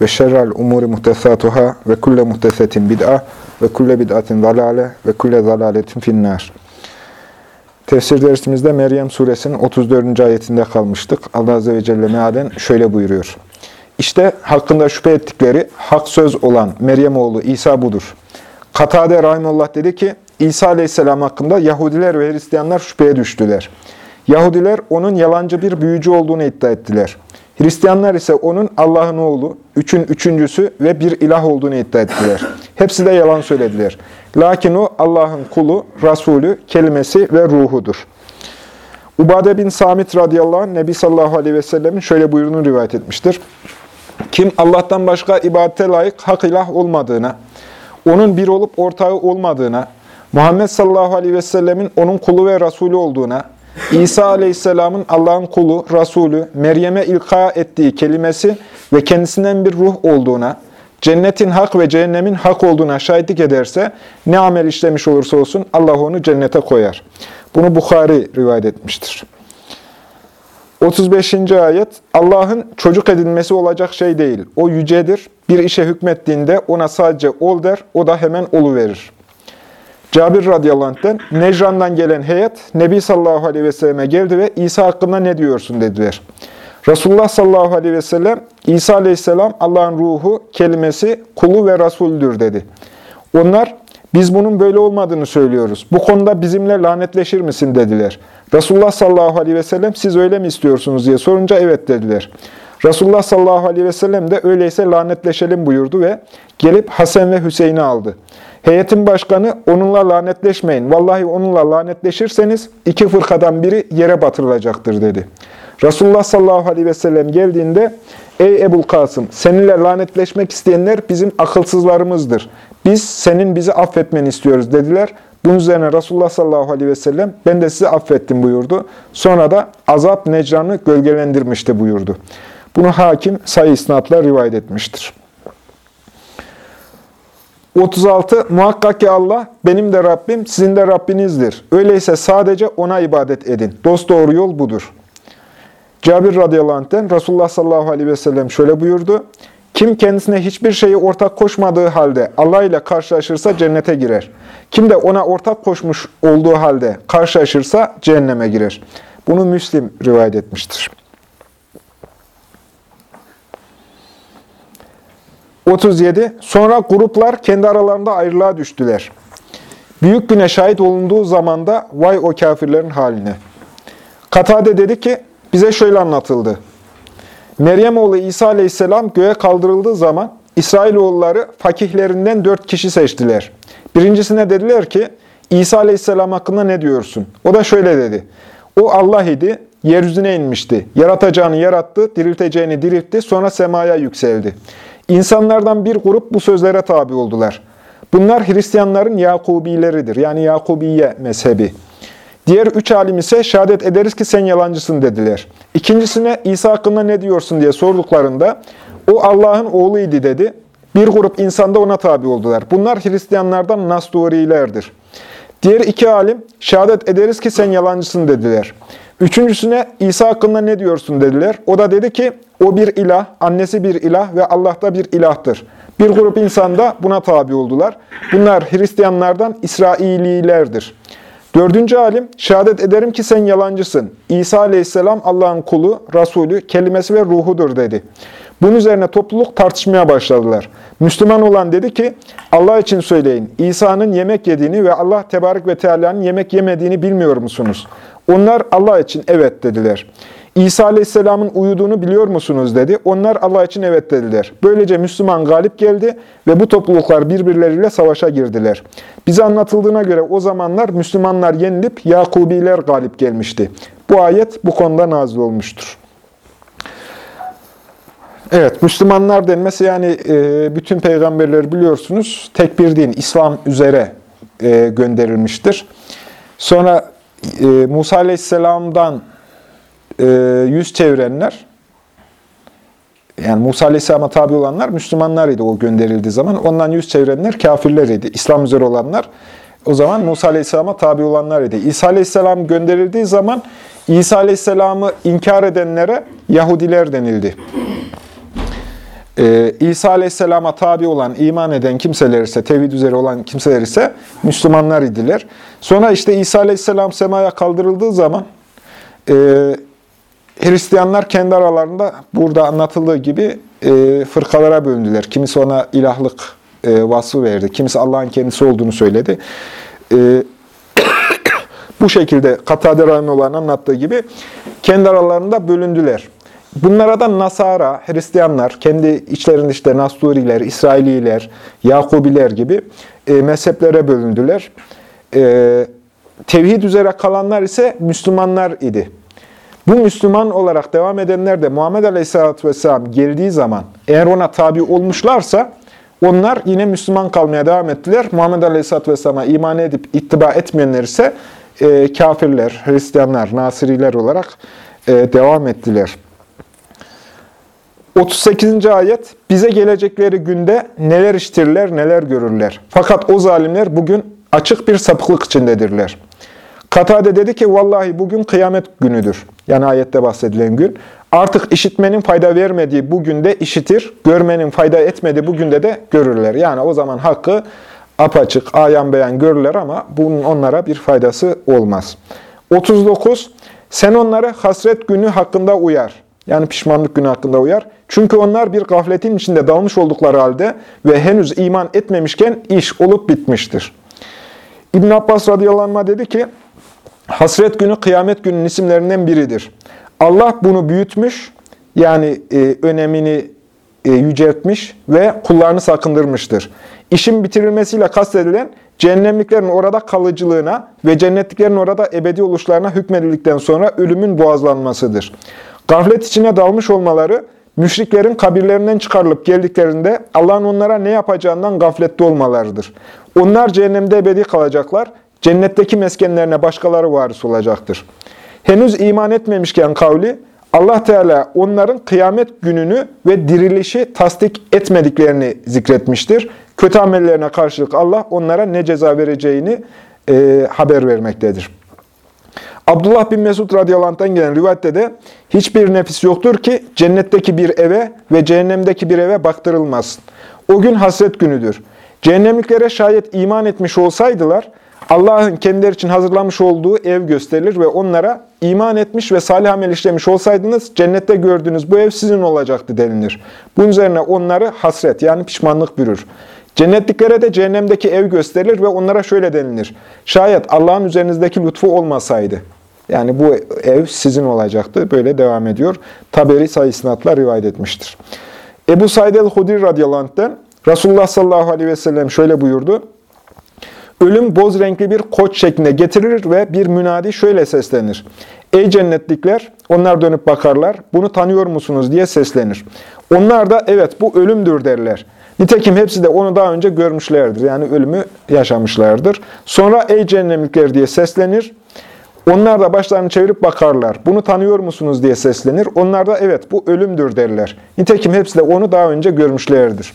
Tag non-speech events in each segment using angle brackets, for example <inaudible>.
ve şerrel umuri muhtesatuhâ ve kulle muhtesetin bid'a ve kulle bid'atin zalale ve kulle zalaletin finnâr. Tefsir dersimizde Meryem suresinin 34. ayetinde kalmıştık. Allah Azze ve Celle mealen şöyle buyuruyor. İşte hakkında şüphe ettikleri hak söz olan Meryem oğlu İsa budur. Katade Rahimullah dedi ki, İsa Aleyhisselam hakkında Yahudiler ve Hristiyanlar şüpheye düştüler. Yahudiler onun yalancı bir büyücü olduğunu iddia ettiler. Hristiyanlar ise onun Allah'ın oğlu, üçün üçüncüsü ve bir ilah olduğunu iddia ettiler. <laughs> Hepsi de yalan söylediler. Lakin o Allah'ın kulu, Resulü, kelimesi ve ruhudur. Ubade bin Samit radıyallahu anh, Nebi sallallahu aleyhi ve sellemin şöyle buyruğunu rivayet etmiştir. Kim Allah'tan başka ibadete layık hak ilah olmadığına, onun bir olup ortağı olmadığına, Muhammed sallallahu aleyhi ve sellemin onun kulu ve Resulü olduğuna, İsa aleyhisselamın Allah'ın kulu, Resulü, Meryem'e ilka ettiği kelimesi ve kendisinden bir ruh olduğuna, cennetin hak ve cehennemin hak olduğuna şahitlik ederse, ne amel işlemiş olursa olsun Allah onu cennete koyar. Bunu Bukhari rivayet etmiştir. 35. ayet, Allah'ın çocuk edinmesi olacak şey değil. O yücedir. Bir işe hükmettiğinde ona sadece ol der, o da hemen olu verir. Cabir radıyallahu anh'ten Necran'dan gelen heyet Nebi sallallahu aleyhi ve selleme geldi ve İsa hakkında ne diyorsun dediler. Resulullah sallallahu aleyhi ve sellem İsa aleyhisselam Allah'ın ruhu, kelimesi, kulu ve Resul'dür dedi. Onlar biz bunun böyle olmadığını söylüyoruz. Bu konuda bizimle lanetleşir misin dediler. Resulullah sallallahu aleyhi ve sellem siz öyle mi istiyorsunuz diye sorunca evet dediler. Resulullah sallallahu aleyhi ve sellem de öyleyse lanetleşelim buyurdu ve gelip Hasan ve Hüseyin'i aldı. Heyetin başkanı onunla lanetleşmeyin. Vallahi onunla lanetleşirseniz iki fırkadan biri yere batırılacaktır dedi. Resulullah sallallahu aleyhi ve sellem geldiğinde Ey Ebul Kasım seninle lanetleşmek isteyenler bizim akılsızlarımızdır. Biz senin bizi affetmeni istiyoruz dediler. Bunun üzerine Resulullah sallallahu aleyhi ve sellem ben de sizi affettim buyurdu. Sonra da azap necranı gölgelendirmişti buyurdu. Bunu hakim sayı isnatla rivayet etmiştir. 36. Muhakkak ki Allah benim de Rabbim, sizin de Rabbinizdir. Öyleyse sadece O'na ibadet edin. Dost doğru yol budur. Cabir radıyallahu anh'ten Resulullah sallallahu aleyhi ve sellem şöyle buyurdu. Kim kendisine hiçbir şeyi ortak koşmadığı halde Allah ile karşılaşırsa cennete girer. Kim de ona ortak koşmuş olduğu halde karşılaşırsa cehenneme girer. Bunu Müslim rivayet etmiştir. 37. Sonra gruplar kendi aralarında ayrılığa düştüler. Büyük güne şahit olunduğu zamanda vay o kafirlerin haline. Katade dedi ki, bize şöyle anlatıldı. Meryem oğlu İsa aleyhisselam göğe kaldırıldığı zaman İsrailoğulları fakihlerinden dört kişi seçtiler. Birincisine dediler ki, İsa aleyhisselam hakkında ne diyorsun? O da şöyle dedi. O Allah idi, yeryüzüne inmişti. Yaratacağını yarattı, dirilteceğini diriltti, sonra semaya yükseldi. İnsanlardan bir grup bu sözlere tabi oldular. Bunlar Hristiyanların Yakubileridir. Yani Yakubiye mezhebi. Diğer üç alim ise şehadet ederiz ki sen yalancısın dediler. İkincisine İsa hakkında ne diyorsun diye sorduklarında o Allah'ın oğluydu dedi. Bir grup insan da ona tabi oldular. Bunlar Hristiyanlardan Nasturilerdir. Diğer iki alim şehadet ederiz ki sen yalancısın dediler. Üçüncüsüne İsa hakkında ne diyorsun dediler. O da dedi ki o bir ilah, annesi bir ilah ve Allah da bir ilahtır. Bir grup insan da buna tabi oldular. Bunlar Hristiyanlardan İsraililerdir. Dördüncü alim, şehadet ederim ki sen yalancısın. İsa aleyhisselam Allah'ın kulu, Resulü, kelimesi ve ruhudur dedi. Bunun üzerine topluluk tartışmaya başladılar. Müslüman olan dedi ki, Allah için söyleyin, İsa'nın yemek yediğini ve Allah Tebarek ve Teala'nın yemek yemediğini bilmiyor musunuz? Onlar Allah için evet dediler. İsa Aleyhisselam'ın uyuduğunu biliyor musunuz dedi. Onlar Allah için evet dediler. Böylece Müslüman galip geldi ve bu topluluklar birbirleriyle savaşa girdiler. Bize anlatıldığına göre o zamanlar Müslümanlar yenilip Yakubiler galip gelmişti. Bu ayet bu konuda nazil olmuştur. Evet, Müslümanlar denmesi yani e, bütün peygamberleri biliyorsunuz tek bir din, İslam üzere e, gönderilmiştir. Sonra e, Musa Aleyhisselam'dan e, yüz çevirenler, yani Musa Aleyhisselam'a tabi olanlar Müslümanlar idi o gönderildiği zaman. Ondan yüz çevirenler kafirler idi. İslam üzere olanlar o zaman Musa Aleyhisselam'a tabi olanlar idi. İsa Aleyhisselam gönderildiği zaman İsa Aleyhisselam'ı inkar edenlere Yahudiler denildi. Ee, İsa Aleyhisselam'a tabi olan, iman eden kimseler ise, tevhid üzere olan kimseler ise Müslümanlar idiler. Sonra işte İsa Aleyhisselam semaya kaldırıldığı zaman e, Hristiyanlar kendi aralarında burada anlatıldığı gibi e, fırkalara bölündüler. Kimisi ona ilahlık e, vasfı verdi, kimisi Allah'ın kendisi olduğunu söyledi. E, <coughs> bu şekilde Katade olan anlattığı gibi kendi aralarında bölündüler. Bunlara da Nasara, Hristiyanlar, kendi içlerinde işte Nasturiler, İsraililer, Yakubiler gibi e, mezheplere bölündüler. E, tevhid üzere kalanlar ise Müslümanlar idi. Bu Müslüman olarak devam edenler de Muhammed Aleyhisselatü Vesselam geldiği zaman eğer ona tabi olmuşlarsa onlar yine Müslüman kalmaya devam ettiler. Muhammed Aleyhisselatü Vesselam'a iman edip ittiba etmeyenler ise e, kafirler, Hristiyanlar, Nasiriler olarak e, devam ettiler. 38. ayet, bize gelecekleri günde neler iştirler, neler görürler. Fakat o zalimler bugün açık bir sapıklık içindedirler. Katade dedi ki, vallahi bugün kıyamet günüdür. Yani ayette bahsedilen gün. Artık işitmenin fayda vermediği bu günde işitir, görmenin fayda etmediği bu günde de görürler. Yani o zaman hakkı apaçık, ayan beyan görürler ama bunun onlara bir faydası olmaz. 39. Sen onlara hasret günü hakkında uyar. Yani pişmanlık günü hakkında uyar. Çünkü onlar bir gafletin içinde dalmış oldukları halde ve henüz iman etmemişken iş olup bitmiştir. İbn Abbas radıyallahu dedi ki, hasret günü kıyamet günün isimlerinden biridir. Allah bunu büyütmüş, yani e, önemini e, yüceltmiş ve kullarını sakındırmıştır. İşin bitirilmesiyle kastedilen cehennemliklerin orada kalıcılığına ve cennetliklerin orada ebedi oluşlarına hükmedildikten sonra ölümün boğazlanmasıdır. Gaflet içine dalmış olmaları, müşriklerin kabirlerinden çıkarılıp geldiklerinde Allah'ın onlara ne yapacağından gaflette olmalarıdır. Onlar cehennemde ebedi kalacaklar, cennetteki meskenlerine başkaları varis olacaktır. Henüz iman etmemişken kavli, Allah Teala onların kıyamet gününü ve dirilişi tasdik etmediklerini zikretmiştir. Kötü amellerine karşılık Allah onlara ne ceza vereceğini e, haber vermektedir. Abdullah bin Mesud radıyallahu gelen rivayette de hiçbir nefis yoktur ki cennetteki bir eve ve cehennemdeki bir eve baktırılmaz. O gün hasret günüdür. Cehennemliklere şayet iman etmiş olsaydılar, Allah'ın kendileri için hazırlamış olduğu ev gösterilir ve onlara iman etmiş ve salih amel işlemiş olsaydınız cennette gördüğünüz bu ev sizin olacaktı denilir. Bunun üzerine onları hasret yani pişmanlık bürür. Cennetliklere de cehennemdeki ev gösterilir ve onlara şöyle denilir. Şayet Allah'ın üzerinizdeki lütfu olmasaydı, yani bu ev sizin olacaktı. Böyle devam ediyor. Taberi sayısınatla rivayet etmiştir. Ebu Said el-Hudri radıyallahu anh'ten Resulullah sallallahu aleyhi ve sellem şöyle buyurdu. Ölüm boz renkli bir koç şeklinde getirilir ve bir münadi şöyle seslenir. Ey cennetlikler! Onlar dönüp bakarlar. Bunu tanıyor musunuz diye seslenir. Onlar da evet bu ölümdür derler. Nitekim hepsi de onu daha önce görmüşlerdir. Yani ölümü yaşamışlardır. Sonra ey cehennemlikler diye seslenir. Onlar da başlarını çevirip bakarlar. Bunu tanıyor musunuz diye seslenir. Onlar da evet bu ölümdür derler. Nitekim hepsi de onu daha önce görmüşlerdir.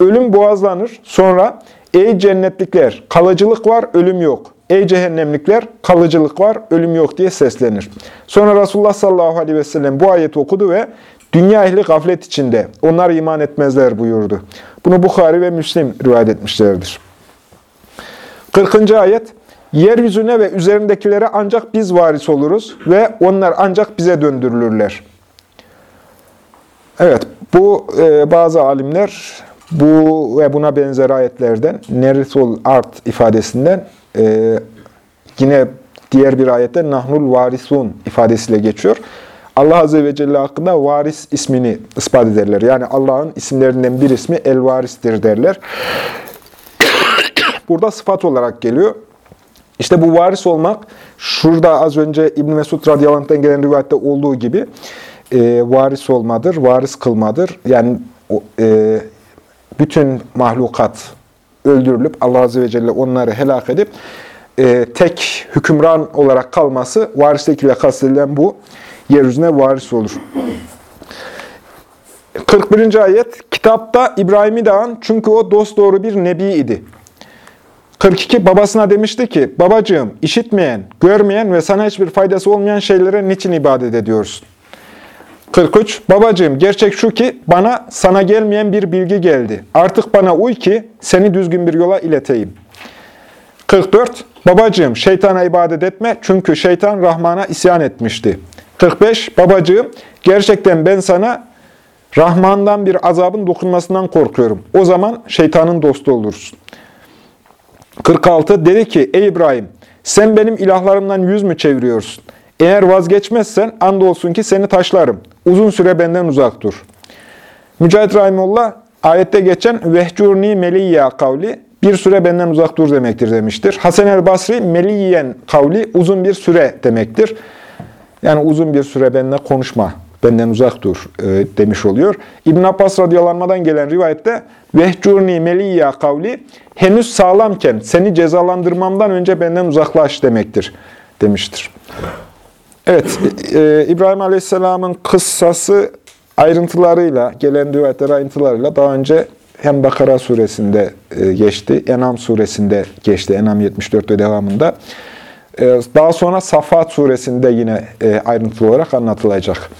Ölüm boğazlanır. Sonra ey cennetlikler kalıcılık var ölüm yok. Ey cehennemlikler kalıcılık var ölüm yok diye seslenir. Sonra Resulullah sallallahu aleyhi ve sellem bu ayeti okudu ve dünya ehli gaflet içinde onlar iman etmezler buyurdu. Bunu Bukhari ve Müslim rivayet etmişlerdir. 40. ayet Yeryüzüne ve üzerindekilere ancak biz varis oluruz ve onlar ancak bize döndürülürler. Evet, bu e, bazı alimler bu ve buna benzer ayetlerden nerisul art ifadesinden e, yine diğer bir ayette nahnul varisun ifadesiyle geçiyor. Allah Azze ve Celle hakkında varis ismini ispat ederler. Yani Allah'ın isimlerinden bir ismi el-varistir derler. <coughs> Burada sıfat olarak geliyor. İşte bu varis olmak, şurada az önce İbn Mesud radıyallahu gelen rivayette olduğu gibi, e, varis olmadır, varis kılmadır. Yani e, bütün mahlukat öldürülüp Allah Azze ve Celle onları helak edip e, tek hükümran olarak kalması varislikle kastedilen bu yeryüzüne varis olur. 41. ayet Kitapta İbrahim'i an çünkü o dosdoğru bir nebi idi. 42 babasına demişti ki babacığım işitmeyen, görmeyen ve sana hiçbir faydası olmayan şeylere niçin ibadet ediyorsun? 43 babacığım gerçek şu ki bana sana gelmeyen bir bilgi geldi. Artık bana uy ki seni düzgün bir yola ileteyim. 44 babacığım şeytana ibadet etme çünkü şeytan Rahman'a isyan etmişti. 45 babacığım gerçekten ben sana Rahman'dan bir azabın dokunmasından korkuyorum. O zaman şeytanın dostu olursun. 46 dedi ki ey İbrahim sen benim ilahlarımdan yüz mü çeviriyorsun? Eğer vazgeçmezsen andolsun ki seni taşlarım. Uzun süre benden uzak dur. Mücahit Rahimullah ayette geçen vehcurni meliyya kavli bir süre benden uzak dur demektir demiştir. Hasan el Basri meliyen kavli uzun bir süre demektir. Yani uzun bir süre benimle konuşma benden uzak dur e, demiş oluyor. İbn Abbas radıyallahu gelen rivayette vehcurni meliyya kavli henüz sağlamken seni cezalandırmamdan önce benden uzaklaş demektir demiştir. Evet, e, İbrahim Aleyhisselam'ın kıssası ayrıntılarıyla, gelen rivayetler ayrıntılarıyla daha önce hem Bakara suresinde e, geçti, Enam suresinde geçti, Enam 74 ve devamında. E, daha sonra Safat suresinde yine e, ayrıntılı olarak anlatılacak.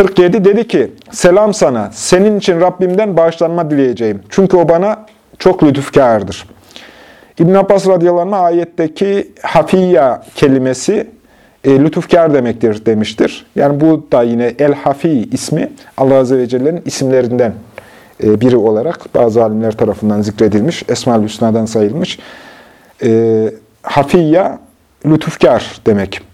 47 dedi ki, selam sana, senin için Rabbimden bağışlanma dileyeceğim. Çünkü o bana çok lütufkardır. İbn Abbas radıyallahu anh ayetteki hafiyya kelimesi e, lütufkar demektir demiştir. Yani bu da yine El-Hafi ismi Allah Azze ve Celle'nin isimlerinden e, biri olarak bazı alimler tarafından zikredilmiş. Esma-ül Hüsna'dan sayılmış. E, hafiyya, lütufkar demek.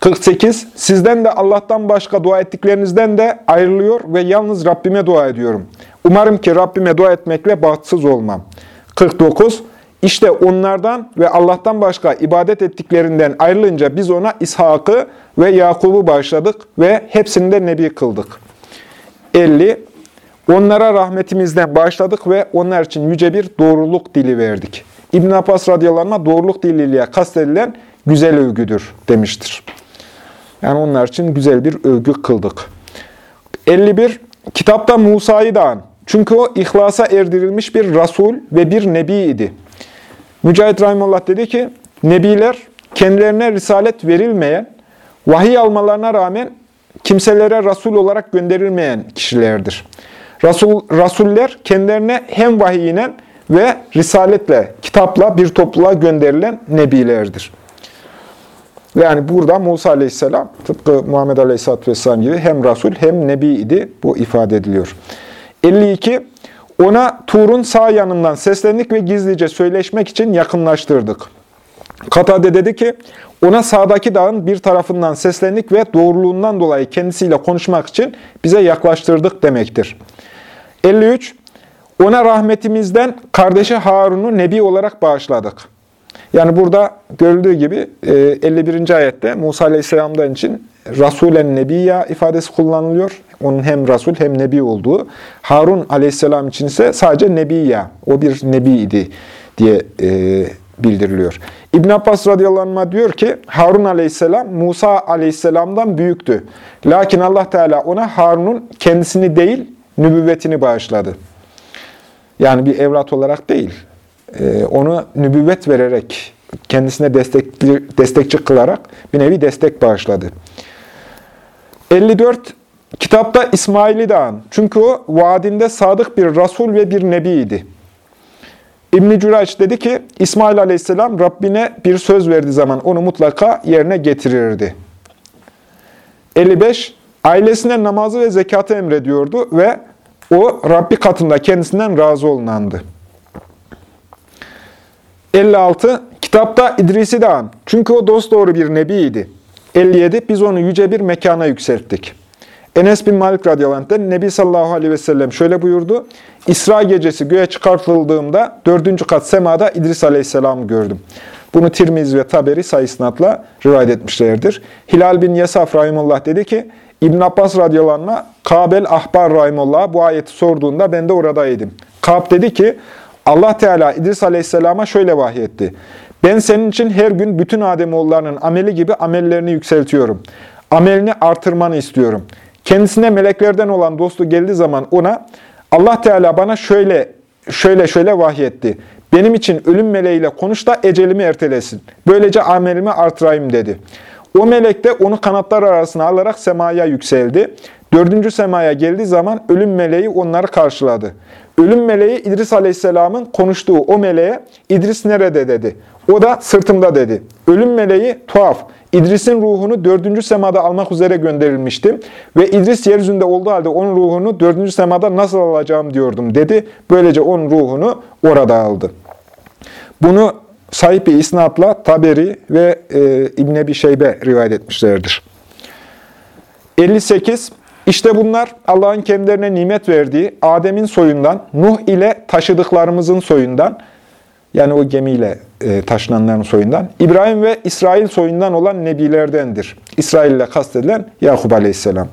48. Sizden de Allah'tan başka dua ettiklerinizden de ayrılıyor ve yalnız Rabbime dua ediyorum. Umarım ki Rabbime dua etmekle bahtsız olmam. 49. İşte onlardan ve Allah'tan başka ibadet ettiklerinden ayrılınca biz ona İshak'ı ve Yakub'u bağışladık ve hepsini de nebi kıldık. 50. Onlara rahmetimizden bağışladık ve onlar için yüce bir doğruluk dili verdik. İbn Abbas radıyallahu doğruluk diliyle kastedilen güzel övgüdür demiştir. Yani onlar için güzel bir övgü kıldık. 51. Kitapta Musa'yı da an. Çünkü o ihlasa erdirilmiş bir Rasul ve bir Nebi idi. Mücahit Rahimullah dedi ki, Nebiler kendilerine risalet verilmeyen, vahiy almalarına rağmen kimselere Rasul olarak gönderilmeyen kişilerdir. Rasul, Rasuller kendilerine hem vahiy ve risaletle, kitapla bir topluluğa gönderilen nebilerdir. Yani burada Musa aleyhisselam tıpkı Muhammed aleyhisselatü vesselam gibi hem Rasul hem Nebi idi. Bu ifade ediliyor. 52. Ona Tur'un sağ yanından seslendik ve gizlice söyleşmek için yakınlaştırdık. Katade dedi ki, ona sağdaki dağın bir tarafından seslendik ve doğruluğundan dolayı kendisiyle konuşmak için bize yaklaştırdık demektir. 53. Ona rahmetimizden kardeşi Harun'u Nebi olarak bağışladık. Yani burada görüldüğü gibi 51. E, ayette Musa Aleyhisselam'dan için Rasulen Nebiya ifadesi kullanılıyor. Onun hem Rasul hem Nebi olduğu. Harun Aleyhisselam için ise sadece Nebiya, o bir Nebiydi diye e, bildiriliyor. İbn Abbas radıyallahu anh diyor ki Harun aleyhisselam Musa aleyhisselamdan büyüktü. Lakin Allah Teala ona Harun'un kendisini değil nübüvvetini bağışladı. Yani bir evlat olarak değil. E, onu nübüvvet vererek, kendisine destekli, destekçi kılarak bir nevi destek bağışladı. 54. Kitapta İsmail'i de an. Çünkü o vaadinde sadık bir Rasul ve bir Nebiydi. İbn-i Cüraç dedi ki, İsmail aleyhisselam Rabbine bir söz verdiği zaman onu mutlaka yerine getirirdi. 55. Ailesine namazı ve zekatı emrediyordu ve o Rabbi katında kendisinden razı olunandı. 56. Kitapta İdris'i de an. Çünkü o dosdoğru bir nebiydi. 57. Biz onu yüce bir mekana yükselttik. Enes bin Malik radıyallahu anh'den Nebi sallallahu aleyhi ve sellem şöyle buyurdu. İsra gecesi göğe çıkartıldığımda dördüncü kat semada İdris aleyhisselamı gördüm. Bunu Tirmiz ve Taberi sayısınatla rivayet etmişlerdir. Hilal bin Yasaf rahimullah dedi ki, İbn Abbas radıyallahu anh'a Kabel Ahbar Rahimullah bu ayeti sorduğunda ben de oradaydım. Kab dedi ki Allah Teala İdris Aleyhisselam'a şöyle vahyetti. Ben senin için her gün bütün Ademoğullarının ameli gibi amellerini yükseltiyorum. Amelini artırmanı istiyorum. Kendisine meleklerden olan dostu geldiği zaman ona Allah Teala bana şöyle şöyle şöyle vahyetti. Benim için ölüm meleğiyle konuş da ecelimi ertelesin. Böylece amelimi artırayım dedi. O melek de onu kanatlar arasına alarak semaya yükseldi. Dördüncü semaya geldiği zaman ölüm meleği onları karşıladı. Ölüm meleği İdris Aleyhisselam'ın konuştuğu o meleğe İdris nerede dedi. O da sırtımda dedi. Ölüm meleği tuhaf. İdris'in ruhunu dördüncü semada almak üzere gönderilmiştim. Ve İdris yeryüzünde olduğu halde onun ruhunu dördüncü semada nasıl alacağım diyordum dedi. Böylece onun ruhunu orada aldı. Bunu sahip bir isnatla Taberi ve e, İbn Ebi Şeybe rivayet etmişlerdir. 58. İşte bunlar Allah'ın kendilerine nimet verdiği Adem'in soyundan, Nuh ile taşıdıklarımızın soyundan, yani o gemiyle e, taşınanların soyundan, İbrahim ve İsrail soyundan olan nebilerdendir. İsrail ile kastedilen Yakup aleyhisselam.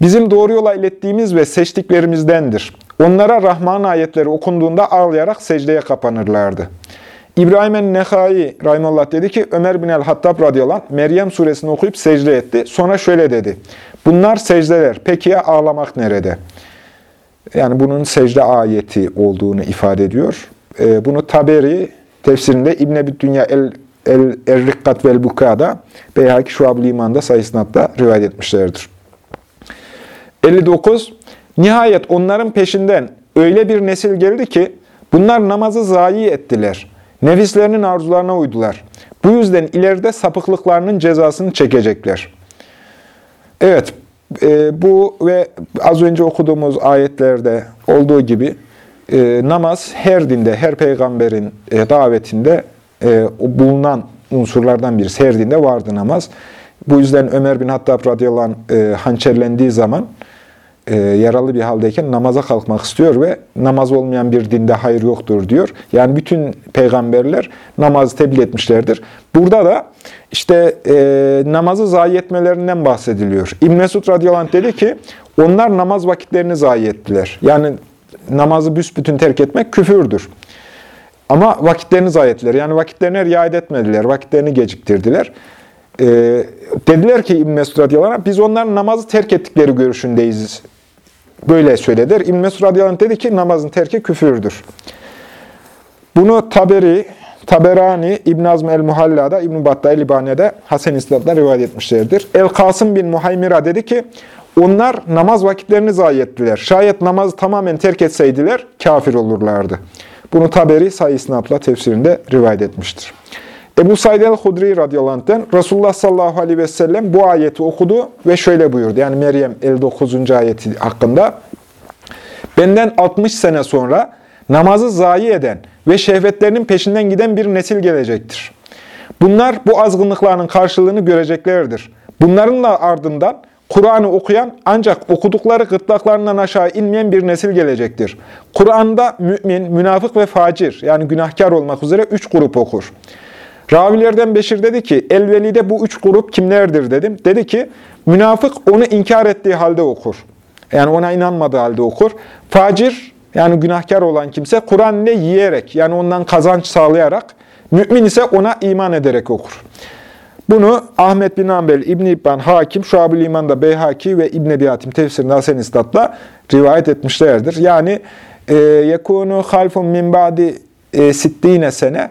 Bizim doğru yola ilettiğimiz ve seçtiklerimizdendir. Onlara Rahman ayetleri okunduğunda ağlayarak secdeye kapanırlardı. İbrahim el-Nehai Rahimullah dedi ki Ömer bin el-Hattab radıyallahu anh Meryem suresini okuyup secde etti. Sonra şöyle dedi. Bunlar secdeler. Peki ya ağlamak nerede? Yani bunun secde ayeti olduğunu ifade ediyor. Ee, bunu Taberi tefsirinde İbn Ebi Dünya el El Errikkat vel Buka'da Beyhaki Şuab-ı İman'da sayısınatta rivayet etmişlerdir. 59. Nihayet onların peşinden öyle bir nesil geldi ki bunlar namazı zayi ettiler. Nefislerinin arzularına uydular. Bu yüzden ileride sapıklıklarının cezasını çekecekler. Evet, e, bu ve az önce okuduğumuz ayetlerde olduğu gibi e, namaz her dinde, her peygamberin e, davetinde e, bulunan unsurlardan birisi. Her dinde vardı namaz. Bu yüzden Ömer bin Hattab radıyallahu anh e, hançerlendiği zaman e, yaralı bir haldeyken namaza kalkmak istiyor ve namaz olmayan bir dinde hayır yoktur diyor. Yani bütün peygamberler namazı tebliğ etmişlerdir. Burada da işte e, namazı zayi etmelerinden bahsediliyor. İbn Mesud radıyallahu dedi ki onlar namaz vakitlerini zayi ettiler. Yani namazı büsbütün terk etmek küfürdür. Ama vakitlerini zayi ettiler. Yani vakitlerine riayet etmediler. Vakitlerini geciktirdiler. E, dediler ki İbn Mesud radıyallahu biz onların namazı terk ettikleri görüşündeyiz böyle söylediler. İbn Mesud radıyallahu dedi ki namazın terki küfürdür. Bunu Taberi, Taberani, İbn Azm el-Muhalla'da, İbn Battah el-İbane'de Hasan İslam'da rivayet etmişlerdir. El-Kasım bin Muhaymira dedi ki, onlar namaz vakitlerini zayi ettiler. Şayet namazı tamamen terk etseydiler kafir olurlardı. Bunu Taberi sayı isnatla tefsirinde rivayet etmiştir. Ebu Said el-Hudri radıyallahu Resulullah sallallahu aleyhi ve sellem bu ayeti okudu ve şöyle buyurdu. Yani Meryem 59. ayeti hakkında. Benden 60 sene sonra namazı zayi eden ve şehvetlerinin peşinden giden bir nesil gelecektir. Bunlar bu azgınlıklarının karşılığını göreceklerdir. Bunların da ardından Kur'an'ı okuyan ancak okudukları gırtlaklarından aşağı inmeyen bir nesil gelecektir. Kur'an'da mümin, münafık ve facir yani günahkar olmak üzere üç grup okur. Ravilerden Beşir dedi ki, Elveli'de bu üç grup kimlerdir dedim. Dedi ki, münafık onu inkar ettiği halde okur. Yani ona inanmadığı halde okur. Facir, yani günahkar olan kimse, Kur'an ne yiyerek, yani ondan kazanç sağlayarak, mümin ise ona iman ederek okur. Bunu Ahmet bin Ambel, İbn-i İbban, Hakim, Şuab-ı İman'da Beyhaki ve İbn-i Biatim tefsirinde Hasen İstat'la rivayet etmişlerdir. Yani, yekunu halfun min ba'di e, sittine sene,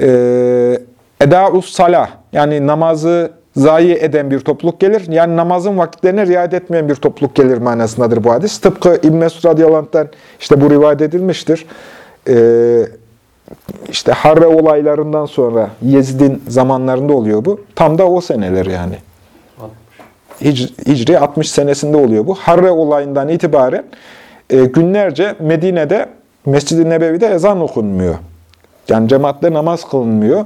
e, Eda-us salah yani namazı zayi eden bir topluluk gelir. Yani namazın vakitlerine riayet etmeyen bir topluluk gelir manasındadır bu hadis. Tıpkı İbn Mesud radıyallahu işte bu rivayet edilmiştir. Ee, işte Harre olaylarından sonra Yezid'in zamanlarında oluyor bu. Tam da o seneler yani. Hicri 60 senesinde oluyor bu. Harre olayından itibaren e, günlerce Medine'de Mescid-i Nebevi'de ezan okunmuyor. Yani cemaatle namaz kılınmıyor.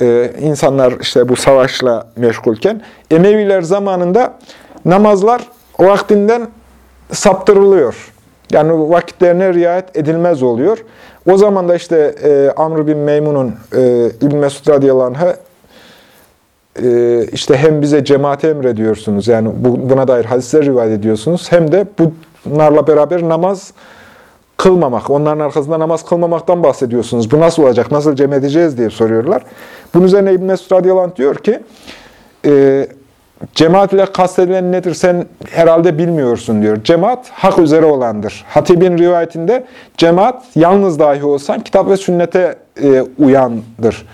Ee, insanlar işte bu savaşla meşgulken Emeviler zamanında namazlar vaktinden saptırılıyor. Yani vakitlerine riayet edilmez oluyor. O zaman da işte e, Amr bin Meymun'un e, İbn Mesud radıyallahu e, işte hem bize cemaate emrediyorsunuz, yani buna dair hadisler rivayet ediyorsunuz, hem de bunlarla beraber namaz kılmamak, onların arkasında namaz kılmamaktan bahsediyorsunuz. Bu nasıl olacak, nasıl cem edeceğiz diye soruyorlar. Bunun üzerine İbn Mesud radıyallahu diyor ki, e, cemaat ile kastedilen nedir sen herhalde bilmiyorsun diyor. Cemaat hak üzere olandır. Hatib'in rivayetinde cemaat yalnız dahi olsan kitap ve sünnete e, uyandır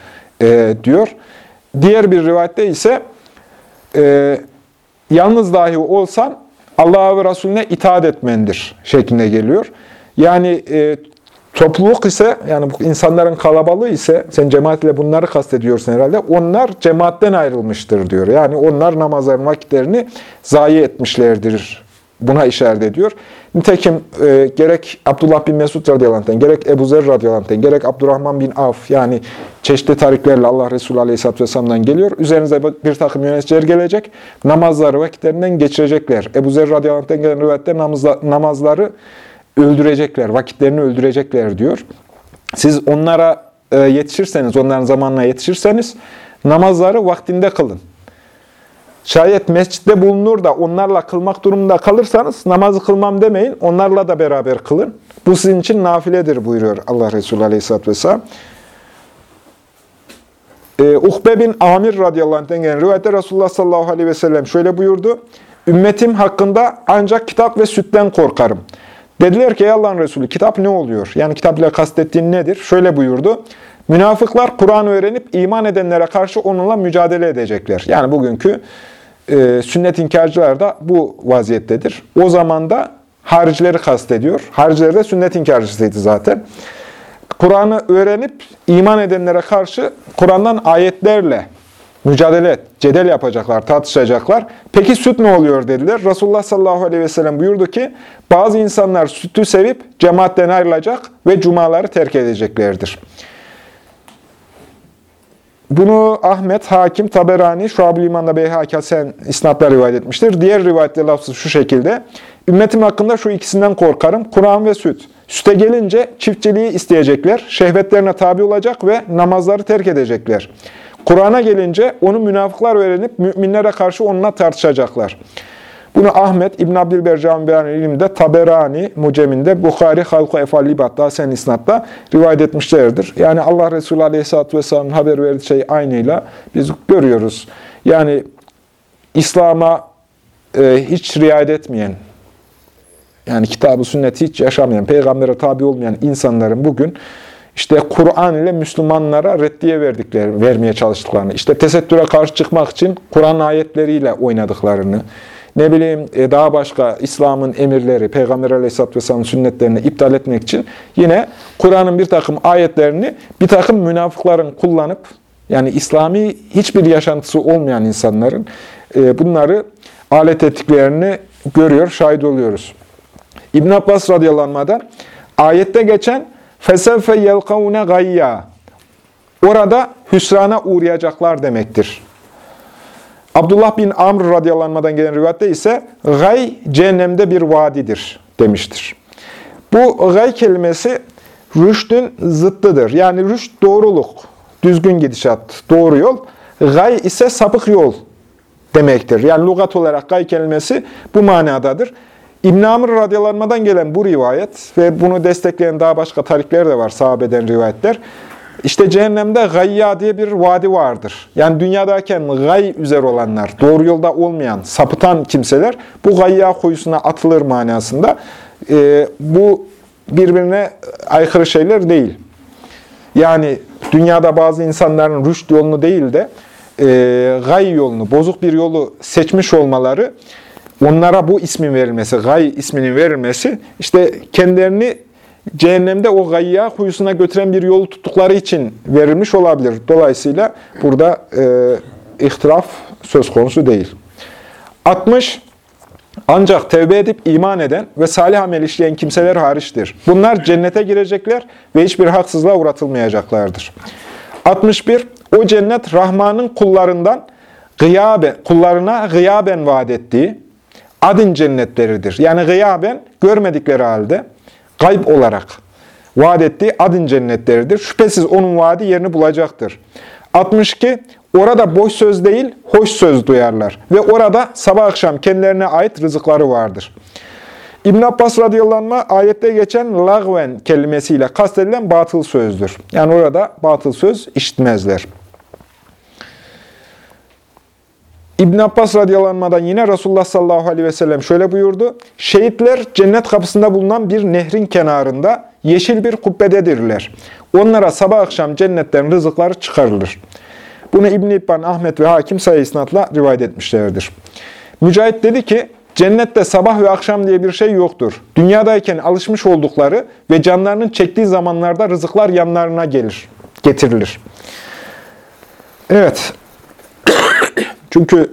e, diyor. Diğer bir rivayette ise e, yalnız dahi olsan Allah'a ve Resulüne itaat etmendir şeklinde geliyor. Yani e, topluluk ise, yani bu insanların kalabalığı ise, sen cemaatle bunları kastediyorsun herhalde, onlar cemaatten ayrılmıştır diyor. Yani onlar namazların vakitlerini zayi etmişlerdir. Buna işaret ediyor. Nitekim e, gerek Abdullah bin Mesud radıyallahu gerek Ebu Zer radıyallahu gerek Abdurrahman bin Avf, yani çeşitli tariklerle Allah Resulü aleyhisselatü vesselam'dan geliyor. Üzerinize bir takım yöneticiler gelecek. Namazları vakitlerinden geçirecekler. Ebu Zer radıyallahu gelen rivayette namazları öldürecekler, vakitlerini öldürecekler diyor. Siz onlara e, yetişirseniz, onların zamanına yetişirseniz namazları vaktinde kılın. Şayet mescitte bulunur da onlarla kılmak durumunda kalırsanız namazı kılmam demeyin, onlarla da beraber kılın. Bu sizin için nafiledir buyuruyor Allah Resulü Aleyhisselatü Vesselam. Ee, Uhbe bin Amir radıyallahu anh'den gelen rivayette Resulullah sallallahu aleyhi ve sellem şöyle buyurdu. Ümmetim hakkında ancak kitap ve sütten korkarım. Dediler ki Allah'ın Resulü kitap ne oluyor? Yani kitap ile kastettiğin nedir? Şöyle buyurdu. Münafıklar Kur'an öğrenip iman edenlere karşı onunla mücadele edecekler. Yani bugünkü e, sünnet inkarcılar da bu vaziyettedir. O zaman da haricileri kastediyor. Hariciler de sünnet inkarcısıydı zaten. Kur'an'ı öğrenip iman edenlere karşı Kur'an'dan ayetlerle mücadele et, cedel yapacaklar, tartışacaklar. Peki süt ne oluyor dediler. Resulullah sallallahu aleyhi ve sellem buyurdu ki, bazı insanlar sütü sevip cemaatten ayrılacak ve cumaları terk edeceklerdir. Bunu Ahmet, Hakim, Taberani, Şuab-ı İman'da Beyhaki Hasen isnatla rivayet etmiştir. Diğer rivayette lafzı şu şekilde. Ümmetim hakkında şu ikisinden korkarım. Kur'an ve süt. Süte gelince çiftçiliği isteyecekler, şehvetlerine tabi olacak ve namazları terk edecekler. Kur'an'a gelince onu münafıklar öğrenip müminlere karşı onunla tartışacaklar. Bunu Ahmet, İbn Abdülber Cami Beyan ilimde, Taberani, Mucem'inde, Bukhari, Halku Efal Libat'ta, Sen İsnat'ta rivayet etmişlerdir. Yani Allah Resulü Aleyhisselatü Vesselam'ın haber verdiği şey aynıyla biz görüyoruz. Yani İslam'a e, hiç riayet etmeyen, yani kitabı sünneti hiç yaşamayan, peygambere tabi olmayan insanların bugün işte Kur'an ile Müslümanlara reddiye verdikleri, vermeye çalıştıklarını, işte tesettüre karşı çıkmak için Kur'an ayetleriyle oynadıklarını, ne bileyim e, daha başka İslam'ın emirleri, Peygamber Aleyhisselatü Vesselam'ın sünnetlerini iptal etmek için yine Kur'an'ın bir takım ayetlerini bir takım münafıkların kullanıp, yani İslami hiçbir yaşantısı olmayan insanların e, bunları alet ettiklerini görüyor, şahit oluyoruz. İbn Abbas radıyallahu anh'dan ayette geçen فَسَوْفَ يَلْقَوْنَ gayya. Orada hüsrana uğrayacaklar demektir. Abdullah bin Amr radıyallahu gelen rivayette ise gay cehennemde bir vadidir demiştir. Bu gay kelimesi rüştün zıttıdır. Yani rüşt doğruluk, düzgün gidişat, doğru yol. Gay ise sapık yol demektir. Yani lugat olarak gay kelimesi bu manadadır. İbn-i Amr radyalanmadan gelen bu rivayet ve bunu destekleyen daha başka tarikler de var sahabeden rivayetler. İşte cehennemde gayya diye bir vadi vardır. Yani dünyadayken gay üzere olanlar, doğru yolda olmayan, sapıtan kimseler bu gayya kuyusuna atılır manasında. Ee, bu birbirine aykırı şeyler değil. Yani dünyada bazı insanların rüşt yolunu değil de e, gay yolunu, bozuk bir yolu seçmiş olmaları onlara bu ismin verilmesi, gay isminin verilmesi, işte kendilerini cehennemde o gayya kuyusuna götüren bir yolu tuttukları için verilmiş olabilir. Dolayısıyla burada e, ihtilaf söz konusu değil. 60. Ancak tevbe edip iman eden ve salih amel işleyen kimseler hariçtir. Bunlar cennete girecekler ve hiçbir haksızlığa uğratılmayacaklardır. 61. O cennet Rahman'ın kullarından gıyabe, kullarına gıyaben vaat ettiği, adın cennetleridir. Yani gıyaben görmedikleri halde gayb olarak vaat ettiği adın cennetleridir. Şüphesiz onun vaadi yerini bulacaktır. 62. Orada boş söz değil, hoş söz duyarlar. Ve orada sabah akşam kendilerine ait rızıkları vardır. İbn Abbas radıyallahu anh ayette geçen lagven kelimesiyle kastedilen batıl sözdür. Yani orada batıl söz işitmezler. İbn Abbas radıyallahu anh'dan yine Resulullah sallallahu aleyhi ve sellem şöyle buyurdu. Şehitler cennet kapısında bulunan bir nehrin kenarında yeşil bir kubbededirler. Onlara sabah akşam cennetten rızıkları çıkarılır. Bunu İbn-i İbban, Ahmet ve Hakim sayı isnatla rivayet etmişlerdir. Mücahit dedi ki, cennette sabah ve akşam diye bir şey yoktur. Dünyadayken alışmış oldukları ve canlarının çektiği zamanlarda rızıklar yanlarına gelir, getirilir. Evet, çünkü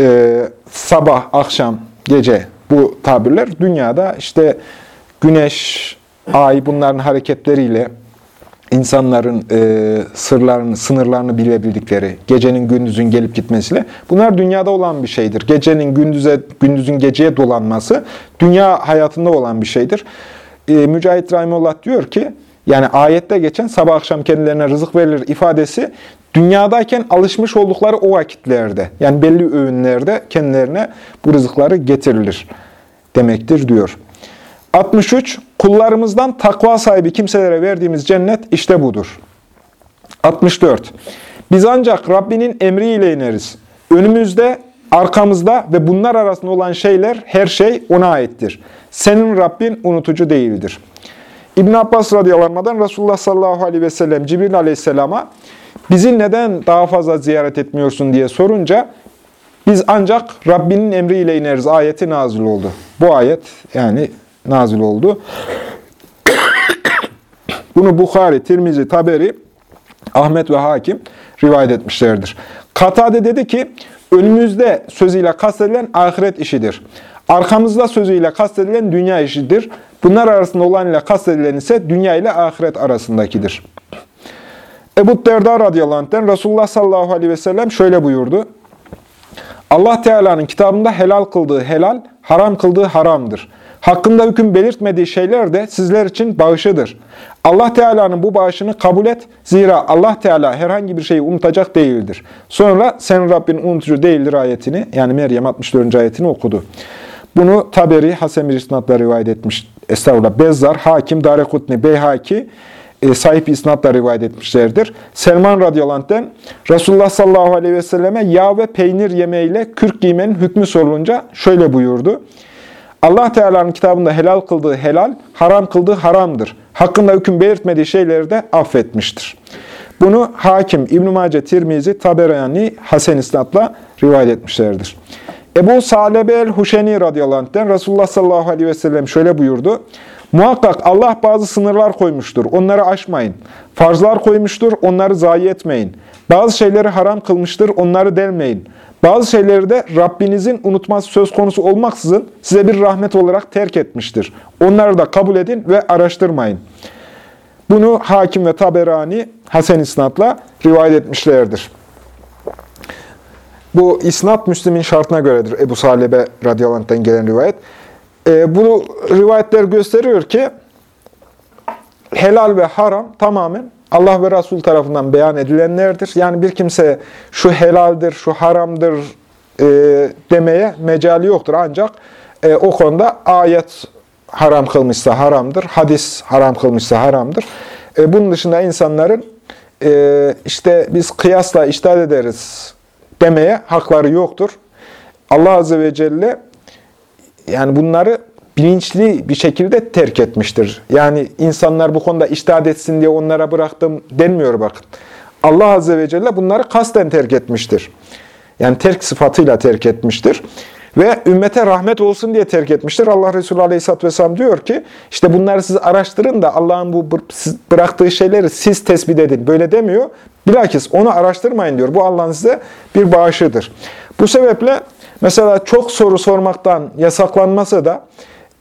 e, sabah, akşam, gece bu tabirler dünyada işte güneş, ay bunların hareketleriyle insanların e, sırlarını, sınırlarını bilebildikleri, gecenin gündüzün gelip gitmesiyle bunlar dünyada olan bir şeydir. Gecenin gündüze, gündüzün geceye dolanması dünya hayatında olan bir şeydir. E, Mücahit Rahimullah diyor ki, yani ayette geçen sabah akşam kendilerine rızık verilir ifadesi dünyadayken alışmış oldukları o vakitlerde yani belli öğünlerde kendilerine bu rızıkları getirilir demektir diyor. 63. Kullarımızdan takva sahibi kimselere verdiğimiz cennet işte budur. 64. Biz ancak Rabbinin emriyle ineriz. Önümüzde, arkamızda ve bunlar arasında olan şeyler, her şey O'na aittir. Senin Rabbin unutucu değildir. İbn Abbas radıyallahu anh'dan Resulullah sallallahu aleyhi ve sellem Cibril aleyhisselama bizi neden daha fazla ziyaret etmiyorsun diye sorunca biz ancak Rabbinin emriyle ineriz ayeti nazil oldu. Bu ayet yani nazil oldu. <coughs> Bunu Bukhari, Tirmizi, Taberi, Ahmet ve Hakim rivayet etmişlerdir. Katade dedi ki, önümüzde sözüyle kastedilen ahiret işidir. Arkamızda sözüyle kastedilen dünya işidir. Bunlar arasında olan ile kastedilen ise dünya ile ahiret arasındakidir. Ebu Derda radıyallahu anh'ten Resulullah sallallahu aleyhi ve sellem şöyle buyurdu. Allah Teala'nın kitabında helal kıldığı helal, haram kıldığı haramdır. Hakkında hüküm belirtmediği şeyler de sizler için bağışıdır. Allah Teala'nın bu bağışını kabul et. Zira Allah Teala herhangi bir şeyi unutacak değildir. Sonra sen Rabbin unutucu değildir ayetini, yani Meryem 64. ayetini okudu. Bunu Taberi, Hasan bir isnatla rivayet etmiş. Estağfurullah. Bezzar, Hakim, Darekutni, Beyhaki, e, sahip isnatla rivayet etmişlerdir. Selman radıyallahu anh'den Resulullah sallallahu aleyhi ve selleme yağ ve peynir yemeğiyle kürk giymenin hükmü sorulunca şöyle buyurdu. Allah Teala'nın kitabında helal kıldığı helal, haram kıldığı haramdır. Hakkında hüküm belirtmediği şeyleri de affetmiştir. Bunu Hakim, İbn-i Mace, Tirmizi, Taberani, Hasen İsnat'la rivayet etmişlerdir. Ebu Salebe el-Huşeni radıyallahu anh'ten Resulullah sallallahu aleyhi ve sellem şöyle buyurdu. Muhakkak Allah bazı sınırlar koymuştur. Onları aşmayın. Farzlar koymuştur. Onları zayi etmeyin. Bazı şeyleri haram kılmıştır. Onları delmeyin. Bazı şeyleri de Rabbinizin unutması söz konusu olmaksızın size bir rahmet olarak terk etmiştir. Onları da kabul edin ve araştırmayın. Bunu Hakim ve Taberani Hasen İsnat'la rivayet etmişlerdir. Bu isnat Müslim'in şartına göredir. Ebu Salebe radıyallahu anh'tan gelen rivayet. E, bu rivayetler gösteriyor ki helal ve haram tamamen Allah ve Resul tarafından beyan edilenlerdir. Yani bir kimse şu helaldir, şu haramdır e, demeye mecali yoktur. Ancak e, o konuda ayet haram kılmışsa haramdır, hadis haram kılmışsa haramdır. E, bunun dışında insanların e, işte biz kıyasla iştahat ederiz demeye hakları yoktur. Allah Azze ve Celle yani bunları bilinçli bir şekilde terk etmiştir. Yani insanlar bu konuda iştahat etsin diye onlara bıraktım denmiyor bakın. Allah Azze ve Celle bunları kasten terk etmiştir. Yani terk sıfatıyla terk etmiştir. Ve ümmete rahmet olsun diye terk etmiştir. Allah Resulü Aleyhisselatü Vesselam diyor ki, işte bunları siz araştırın da Allah'ın bu bıraktığı şeyleri siz tespit edin. Böyle demiyor. Bilakis onu araştırmayın diyor. Bu Allah'ın size bir bağışıdır. Bu sebeple mesela çok soru sormaktan yasaklanması da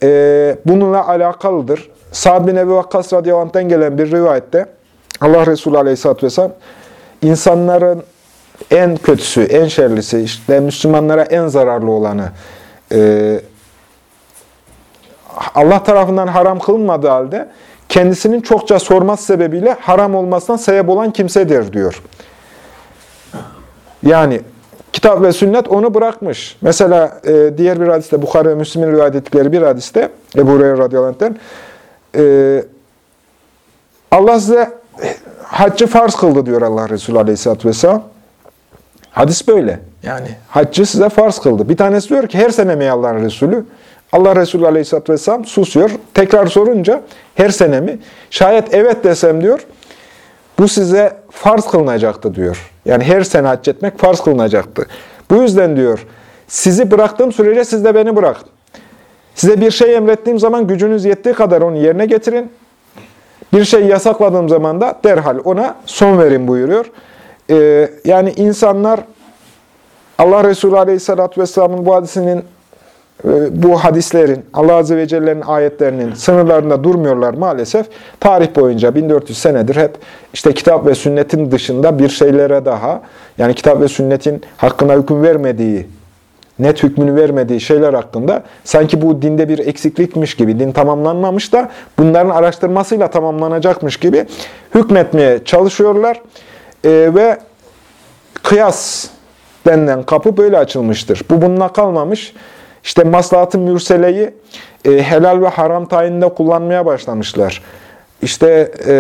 e, bununla alakalıdır. Sa'd bin Ebi Vakkas radıyallahu gelen bir rivayette Allah Resulü aleyhisselatü vesselam insanların en kötüsü, en şerlisi, işte Müslümanlara en zararlı olanı e, Allah tarafından haram kılınmadığı halde kendisinin çokça sorması sebebiyle haram olmasına sebep olan kimsedir diyor. Yani kitap ve sünnet onu bırakmış. Mesela e, diğer bir hadiste, Bukhara ve Müslim'in rivayet ettikleri bir hadiste, Ebu Hureyre radıyallahu anh'ten, e, Allah size haccı farz kıldı diyor Allah Resulü aleyhisselatü vesselam. Hadis böyle. Yani haccı size farz kıldı. Bir tanesi diyor ki her sene mi Allah'ın Resulü? Allah Resulü Aleyhisselatü Vesselam susuyor. Tekrar sorunca her sene mi? Şayet evet desem diyor, bu size farz kılınacaktı diyor. Yani her sene hac etmek farz kılınacaktı. Bu yüzden diyor, sizi bıraktığım sürece siz de beni bırakın. Size bir şey emrettiğim zaman gücünüz yettiği kadar onu yerine getirin. Bir şey yasakladığım zaman da derhal ona son verin buyuruyor. Ee, yani insanlar Allah Resulü Aleyhisselatü Vesselam'ın bu hadisinin bu hadislerin, Allah Azze ve Celle'nin ayetlerinin sınırlarında durmuyorlar maalesef. Tarih boyunca 1400 senedir hep işte kitap ve sünnetin dışında bir şeylere daha, yani kitap ve sünnetin hakkına hüküm vermediği, net hükmünü vermediği şeyler hakkında sanki bu dinde bir eksiklikmiş gibi, din tamamlanmamış da bunların araştırmasıyla tamamlanacakmış gibi hükmetmeye çalışıyorlar. E, ve kıyas denilen kapı böyle açılmıştır. Bu bununla kalmamış. İşte maslahat-ı mürseleyi e, helal ve haram tayininde kullanmaya başlamışlar. İşte e,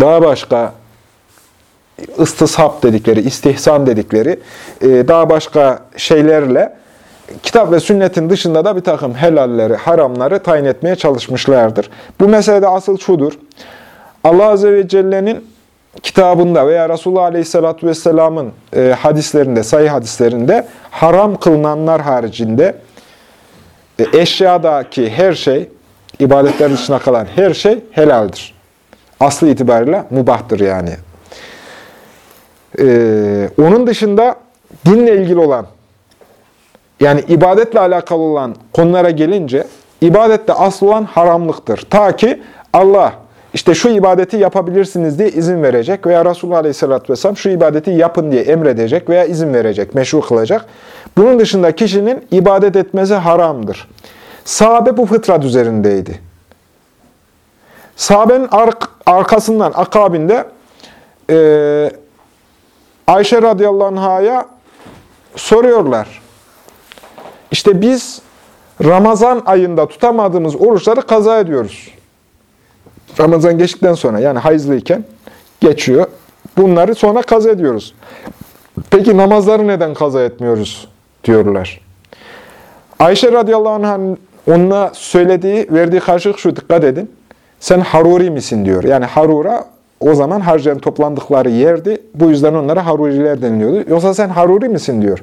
daha başka ıstishap dedikleri, istihsan dedikleri e, daha başka şeylerle kitap ve sünnetin dışında da bir takım helalleri, haramları tayin etmeye çalışmışlardır. Bu meselede asıl şudur. Allah Azze ve Celle'nin kitabında veya Resulullah Aleyhisselatü Vesselam'ın e, hadislerinde, sayı hadislerinde haram kılınanlar haricinde e, eşyadaki her şey, ibadetler dışına kalan her şey helaldir. Aslı itibariyle mubahtır yani. E, onun dışında dinle ilgili olan, yani ibadetle alakalı olan konulara gelince, ibadette asıl olan haramlıktır. Ta ki Allah işte şu ibadeti yapabilirsiniz diye izin verecek veya Resulullah Aleyhisselatü Vesselam şu ibadeti yapın diye emredecek veya izin verecek, meşru kılacak. Bunun dışında kişinin ibadet etmesi haramdır. Sahabe bu fıtrat üzerindeydi. Sahabenin ark arkasından, akabinde e, Ayşe radıyallahu anh'a soruyorlar. İşte biz Ramazan ayında tutamadığımız oruçları kaza ediyoruz. Ramazan geçtikten sonra yani hayızlıyken geçiyor. Bunları sonra kaza ediyoruz. Peki namazları neden kaza etmiyoruz diyorlar. Ayşe radıyallahu anh'ın onunla söylediği, verdiği karşılık şu dikkat edin. Sen haruri misin diyor. Yani harura o zaman harcların toplandıkları yerdi. Bu yüzden onlara haruriler deniliyordu. Yoksa sen haruri misin diyor.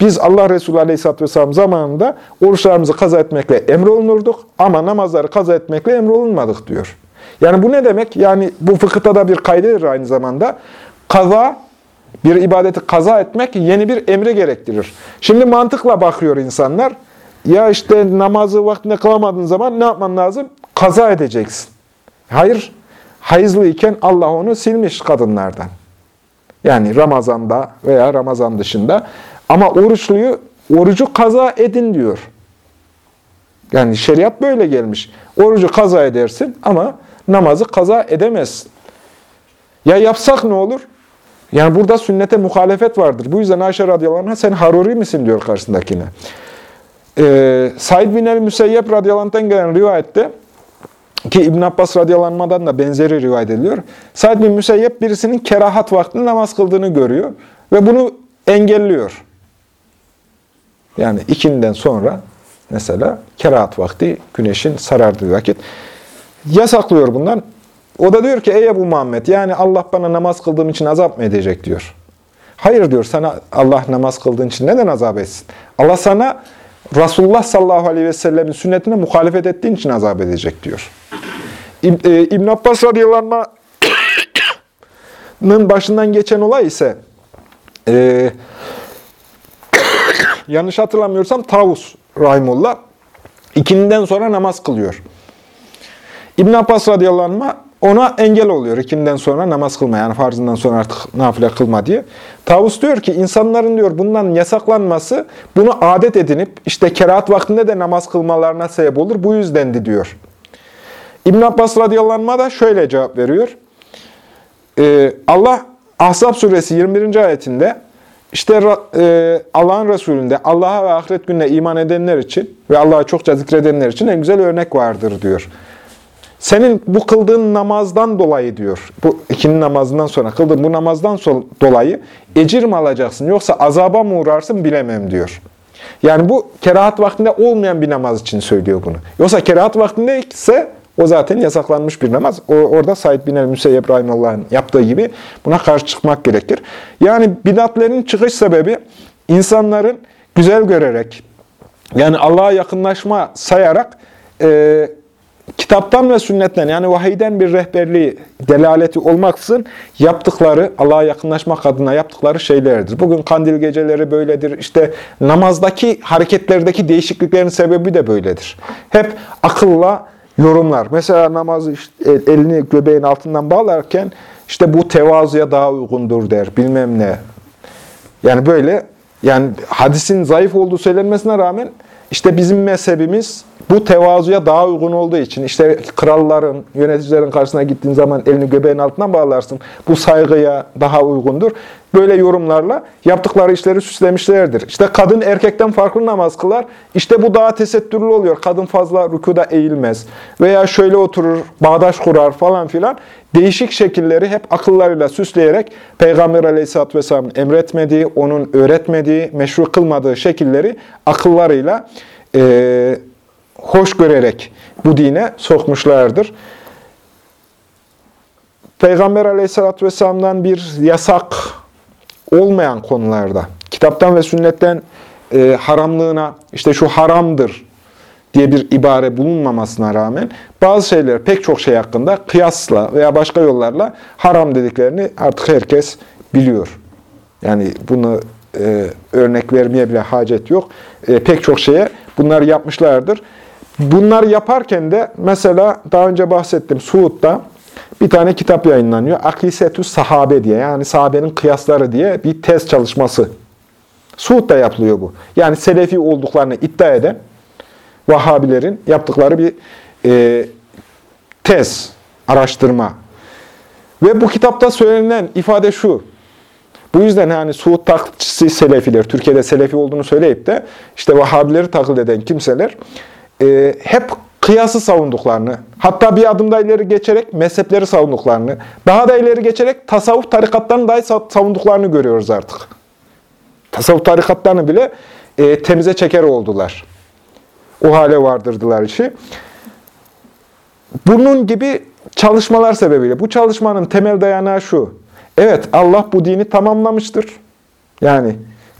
Biz Allah Resulü Aleyhisselatü Vesselam zamanında oruçlarımızı kaza etmekle emrolunurduk ama namazları kaza etmekle emrolunmadık diyor. Yani bu ne demek? Yani bu fıkıhta da bir kaydedir aynı zamanda. Kaza, bir ibadeti kaza etmek yeni bir emri gerektirir. Şimdi mantıkla bakıyor insanlar. Ya işte namazı vaktinde kılamadığın zaman ne yapman lazım? Kaza edeceksin. Hayır, hayızlıyken Allah onu silmiş kadınlardan. Yani Ramazan'da veya Ramazan dışında. Ama oruçluyu, orucu kaza edin diyor. Yani şeriat böyle gelmiş. Orucu kaza edersin ama namazı kaza edemezsin. Ya yapsak ne olur? Yani burada sünnete muhalefet vardır. Bu yüzden Ayşe radıyallahu anh'a sen haruri misin diyor karşısındakine. Ee, Said bin el-Müseyyep radıyallahu gelen rivayette ki İbn Abbas radıyallahu anh'dan da benzeri rivayet ediliyor. Said bin Müseyyep birisinin kerahat vaktinde namaz kıldığını görüyor ve bunu engelliyor. Yani ikinden sonra mesela kerahat vakti güneşin sarardığı vakit Yasaklıyor bundan. O da diyor ki ey Ebu Muhammed yani Allah bana namaz kıldığım için azap mı edecek diyor. Hayır diyor sana Allah namaz kıldığın için neden azap etsin? Allah sana Resulullah sallallahu aleyhi ve sellemin sünnetine muhalefet ettiğin için azap edecek diyor. E, İbn Abbas radıyallahu başından geçen olay ise e, <coughs> yanlış hatırlamıyorsam Tavus Rahimullah ikinden sonra namaz kılıyor. İbn Abbas radıyallahu anh ona engel oluyor ikinden sonra namaz kılma yani farzından sonra artık nafile kılma diye. Tavus diyor ki insanların diyor bundan yasaklanması bunu adet edinip işte kerahat vaktinde de namaz kılmalarına sebep olur. Bu yüzdendi diyor. İbn Abbas radıyallahu anh da şöyle cevap veriyor. Ee, Allah Ahzab suresi 21. ayetinde işte e, Allah'ın Resulü'nde Allah'a ve ahiret gününe iman edenler için ve Allah'ı çokça zikredenler için en güzel örnek vardır diyor. Senin bu kıldığın namazdan dolayı diyor, bu ikinin namazından sonra kıldığın bu namazdan dolayı ecir mi alacaksın yoksa azaba mı uğrarsın bilemem diyor. Yani bu kerahat vaktinde olmayan bir namaz için söylüyor bunu. Yoksa kerahat vaktinde ise o zaten yasaklanmış bir namaz. O, orada Said bin el-Müseyyep Rahimullah'ın yaptığı gibi buna karşı çıkmak gerekir. Yani bidatlerin çıkış sebebi insanların güzel görerek, yani Allah'a yakınlaşma sayarak e, kitaptan ve sünnetten yani vahiyden bir rehberliği, delaleti olmaksızın yaptıkları, Allah'a yakınlaşmak adına yaptıkları şeylerdir. Bugün kandil geceleri böyledir. İşte namazdaki hareketlerdeki değişikliklerin sebebi de böyledir. Hep akılla yorumlar. Mesela namazı işte elini göbeğin altından bağlarken işte bu tevazuya daha uygundur der. Bilmem ne. Yani böyle yani hadisin zayıf olduğu söylenmesine rağmen işte bizim mezhebimiz bu tevazuya daha uygun olduğu için işte kralların, yöneticilerin karşısına gittiğin zaman elini göbeğin altından bağlarsın. Bu saygıya daha uygundur. Böyle yorumlarla yaptıkları işleri süslemişlerdir. İşte kadın erkekten farklı namaz kılar. İşte bu daha tesettürlü oluyor. Kadın fazla rükuda eğilmez. Veya şöyle oturur, bağdaş kurar falan filan. Değişik şekilleri hep akıllarıyla süsleyerek Peygamber aleyhisselatü vesselamın emretmediği, onun öğretmediği, meşru kılmadığı şekilleri akıllarıyla e, hoş görerek bu dine sokmuşlardır. Peygamber aleyhissalatü vesselam'dan bir yasak olmayan konularda, kitaptan ve sünnetten e, haramlığına, işte şu haramdır diye bir ibare bulunmamasına rağmen bazı şeyler, pek çok şey hakkında kıyasla veya başka yollarla haram dediklerini artık herkes biliyor. Yani bunu e, örnek vermeye bile hacet yok. E, pek çok şeye bunları yapmışlardır. Bunları yaparken de mesela daha önce bahsettim Suud'da bir tane kitap yayınlanıyor. Akisetü Sahabe diye yani sahabenin kıyasları diye bir tez çalışması. Suud'da yapılıyor bu. Yani Selefi olduklarını iddia eden Vahabilerin yaptıkları bir e, tez, araştırma. Ve bu kitapta söylenen ifade şu. Bu yüzden yani Suud taklitçisi Selefiler, Türkiye'de Selefi olduğunu söyleyip de işte Vahabileri taklit eden kimseler e, hep kıyası savunduklarını, hatta bir adım da ileri geçerek mezhepleri savunduklarını, daha da ileri geçerek tasavvuf tarikatlarını dahi savunduklarını görüyoruz artık. Tasavvuf tarikatlarını bile e, temize çeker oldular. O hale vardırdılar işi. Bunun gibi çalışmalar sebebiyle, bu çalışmanın temel dayanağı şu. Evet, Allah bu dini tamamlamıştır. Yani,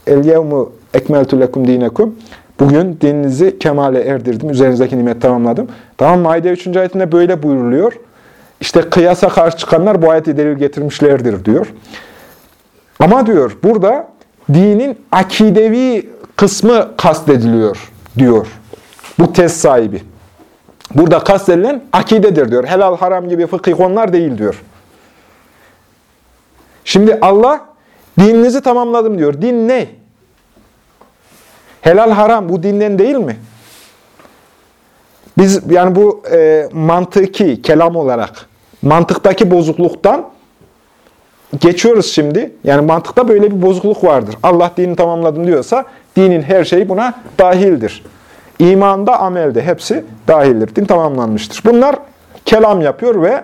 el yevmu ekmeltu lekum dinekum. Bugün dininizi kemale erdirdim, üzerinizdeki nimet tamamladım. Tamam Maide 3. ayetinde böyle buyuruluyor. İşte kıyasa karşı çıkanlar bu ayeti delil getirmişlerdir diyor. Ama diyor burada dinin akidevi kısmı kastediliyor diyor. Bu tez sahibi. Burada kastedilen akidedir diyor. Helal haram gibi fıkıh konular değil diyor. Şimdi Allah dininizi tamamladım diyor. Din ne? Helal haram bu dinden değil mi? Biz yani bu e, mantıki, kelam olarak mantıktaki bozukluktan geçiyoruz şimdi. Yani mantıkta böyle bir bozukluk vardır. Allah dini tamamladım diyorsa dinin her şeyi buna dahildir. İmanda, amelde hepsi dahildir. Din tamamlanmıştır. Bunlar kelam yapıyor ve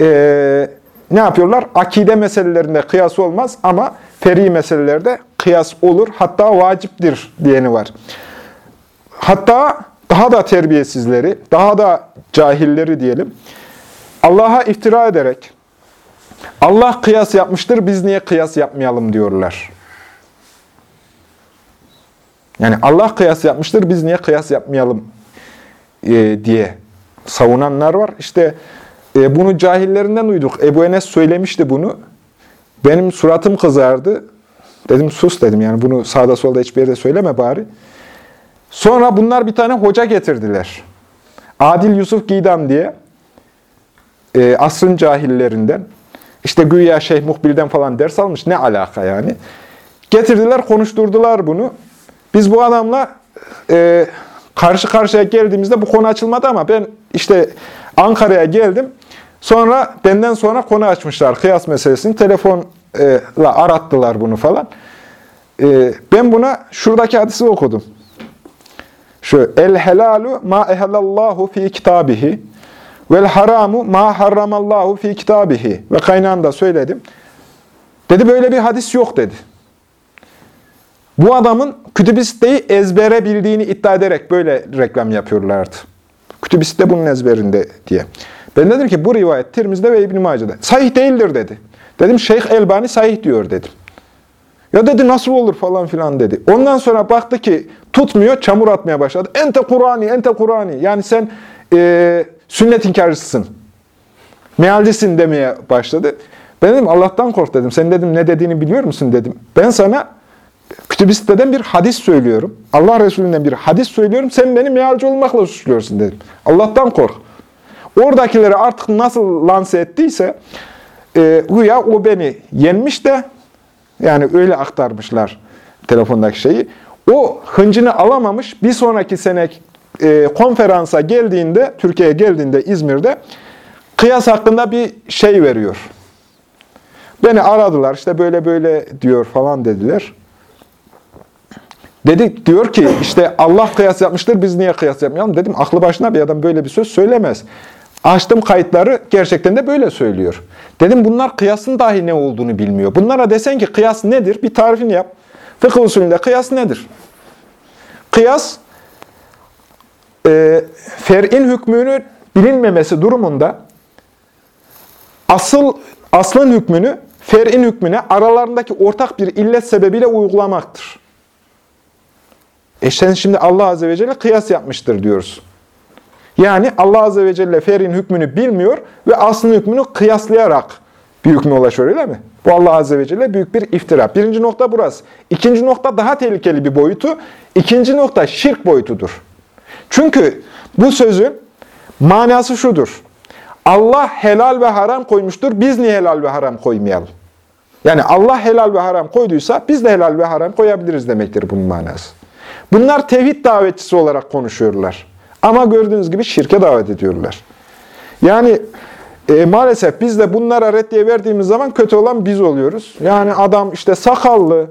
e, ne yapıyorlar? Akide meselelerinde kıyas olmaz ama feri meselelerde kıyas olur. Hatta vaciptir diyeni var. Hatta daha da terbiyesizleri, daha da cahilleri diyelim, Allah'a iftira ederek, Allah kıyas yapmıştır, biz niye kıyas yapmayalım diyorlar. Yani Allah kıyas yapmıştır, biz niye kıyas yapmayalım e, diye savunanlar var. İşte e, bunu cahillerinden duyduk. Ebu Enes söylemişti bunu. Benim suratım kızardı. Dedim sus dedim yani bunu sağda solda hiçbir yerde söyleme bari. Sonra bunlar bir tane hoca getirdiler. Adil Yusuf Gidam diye. E, asrın cahillerinden. İşte güya Şeyh Muhbil'den falan ders almış. Ne alaka yani? Getirdiler, konuşturdular bunu. Biz bu adamla e, karşı karşıya geldiğimizde bu konu açılmadı ama ben işte Ankara'ya geldim. Sonra benden sonra konu açmışlar kıyas meselesini. Telefonla arattılar bunu falan. e, ben buna şuradaki hadisi okudum. Şu el helalu ma ehelallahu fi kitabihi vel haramu ma harramallahu fi kitabihi ve kaynağında söyledim. Dedi böyle bir hadis yok dedi. Bu adamın kütübisteyi ezbere bildiğini iddia ederek böyle reklam yapıyorlardı. Kütübiste bunun ezberinde diye. Ben dedim ki bu rivayet Tirmiz'de ve İbn-i Mace'de. Sahih değildir dedi. Dedim Şeyh Elbani sahih diyor dedim. Ya dedi nasıl olur falan filan dedi. Ondan sonra baktı ki tutmuyor, çamur atmaya başladı. Ente Kur'ani, ente Kur'ani. Yani sen e, sünnet inkarcısın. Mealcisin demeye başladı. Ben dedim Allah'tan kork dedim. Sen dedim ne dediğini biliyor musun dedim. Ben sana kütübisteden bir hadis söylüyorum. Allah Resulü'nden bir hadis söylüyorum. Sen beni mealci olmakla suçluyorsun dedim. Allah'tan kork. Oradakileri artık nasıl lanse ettiyse e, o beni yenmiş de yani öyle aktarmışlar telefondaki şeyi. O hıncını alamamış. Bir sonraki sene e, konferansa geldiğinde, Türkiye'ye geldiğinde İzmir'de kıyas hakkında bir şey veriyor. Beni aradılar işte böyle böyle diyor falan dediler. Dedik diyor ki işte Allah kıyas yapmıştır biz niye kıyas yapmayalım? Dedim aklı başına bir adam böyle bir söz söylemez. Açtım kayıtları gerçekten de böyle söylüyor. Dedim bunlar kıyasın dahi ne olduğunu bilmiyor. Bunlara desen ki kıyas nedir? Bir tarifini yap. Fıkıh usulünde kıyas nedir? Kıyas e, fer'in hükmünü bilinmemesi durumunda asıl aslın hükmünü fer'in hükmüne aralarındaki ortak bir illet sebebiyle uygulamaktır. E sen şimdi Allah Azze ve Celle kıyas yapmıştır diyoruz. Yani Allah Azze ve Celle fer'in hükmünü bilmiyor ve aslın hükmünü kıyaslayarak bir hükmü ulaşıyor öyle mi? Bu Allah Azze ve Celle büyük bir iftira. Birinci nokta burası. İkinci nokta daha tehlikeli bir boyutu. İkinci nokta şirk boyutudur. Çünkü bu sözün manası şudur. Allah helal ve haram koymuştur. Biz niye helal ve haram koymayalım? Yani Allah helal ve haram koyduysa biz de helal ve haram koyabiliriz demektir bunun manası. Bunlar tevhid davetçisi olarak konuşuyorlar. Ama gördüğünüz gibi şirke davet ediyorlar. Yani e, maalesef biz de bunlara reddiye verdiğimiz zaman kötü olan biz oluyoruz. Yani adam işte sakallı,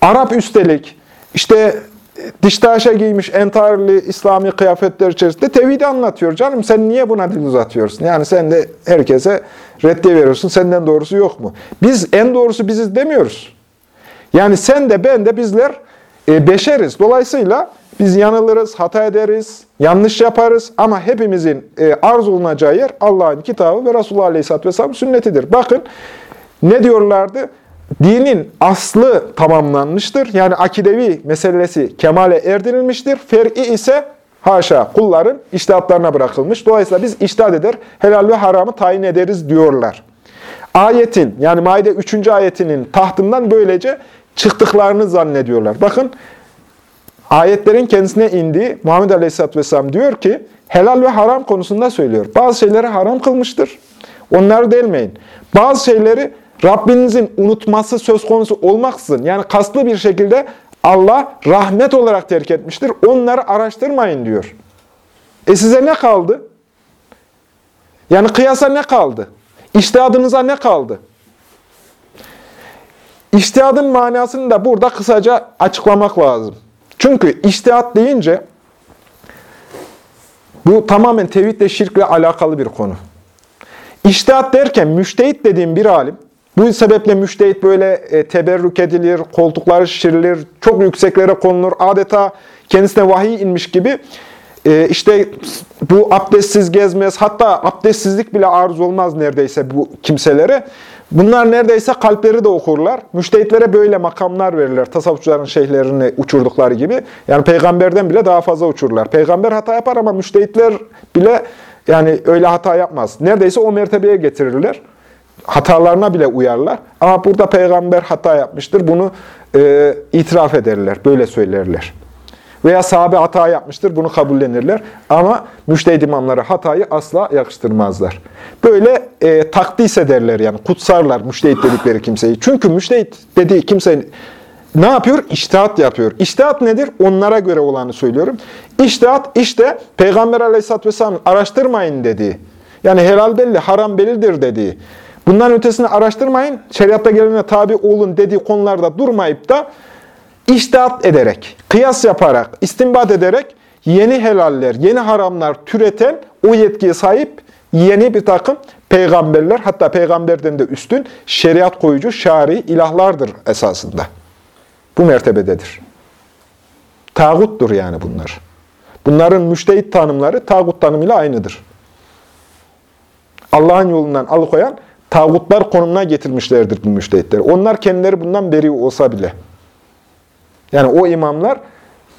Arap üstelik, işte diş taşa giymiş entarili İslami kıyafetler içerisinde tevhidi anlatıyor. Canım sen niye buna dil uzatıyorsun? Yani sen de herkese reddiye veriyorsun. Senden doğrusu yok mu? Biz en doğrusu biziz demiyoruz. Yani sen de ben de bizler e, beşeriz. Dolayısıyla biz yanılırız, hata ederiz, yanlış yaparız ama hepimizin e, arz olunacağı yer Allah'ın kitabı ve Resulullah Aleyhisselatü Vesselam sünnetidir. Bakın ne diyorlardı? Dinin aslı tamamlanmıştır. Yani akidevi meselesi kemale erdirilmiştir. Fer'i ise haşa kulların iştihatlarına bırakılmış. Dolayısıyla biz iştihat eder, helal ve haramı tayin ederiz diyorlar. Ayetin yani Maide 3. ayetinin tahtından böylece çıktıklarını zannediyorlar. Bakın ayetlerin kendisine indiği Muhammed Aleyhisselatü Vesselam diyor ki helal ve haram konusunda söylüyor. Bazı şeyleri haram kılmıştır. Onları delmeyin. Bazı şeyleri Rabbinizin unutması söz konusu olmaksızın yani kaslı bir şekilde Allah rahmet olarak terk etmiştir. Onları araştırmayın diyor. E size ne kaldı? Yani kıyasa ne kaldı? İştihadınıza ne kaldı? İştihadın manasını da burada kısaca açıklamak lazım. Çünkü iştihat deyince bu tamamen tevhidle şirkle alakalı bir konu. İştihat derken müştehit dediğim bir alim, bu sebeple müştehit böyle e, teberrük edilir, koltukları şişirilir, çok yükseklere konulur, adeta kendisine vahiy inmiş gibi e, işte bu abdestsiz gezmez, hatta abdestsizlik bile arz olmaz neredeyse bu kimselere. Bunlar neredeyse kalpleri de okurlar. Müştehitlere böyle makamlar verirler. Tasavvufçuların şeyhlerini uçurdukları gibi. Yani peygamberden bile daha fazla uçururlar. Peygamber hata yapar ama müştehitler bile yani öyle hata yapmaz. Neredeyse o mertebeye getirirler. Hatalarına bile uyarlar. Ama burada peygamber hata yapmıştır. Bunu e, itiraf ederler. Böyle söylerler. Veya sahabe hata yapmıştır, bunu kabullenirler. Ama müştehid imamlara hatayı asla yakıştırmazlar. Böyle e, takdis ederler yani, kutsarlar müştehid dedikleri kimseyi. Çünkü müştehid dediği kimse ne yapıyor? İştihat yapıyor. İştihat nedir? Onlara göre olanı söylüyorum. İştihat işte Peygamber aleyhisselatü vesselam araştırmayın dediği. Yani helal belli, haram bellidir dediği. Bundan ötesini araştırmayın, şeriatta gelene tabi olun dediği konularda durmayıp da iştihat ederek, kıyas yaparak, istinbat ederek yeni helaller, yeni haramlar türeten o yetkiye sahip yeni bir takım peygamberler, hatta peygamberden de üstün şeriat koyucu, şari ilahlardır esasında. Bu mertebededir. Tağuttur yani bunlar. Bunların müştehit tanımları tağut tanımıyla aynıdır. Allah'ın yolundan alıkoyan tağutlar konumuna getirmişlerdir bu müştehitleri. Onlar kendileri bundan beri olsa bile. Yani o imamlar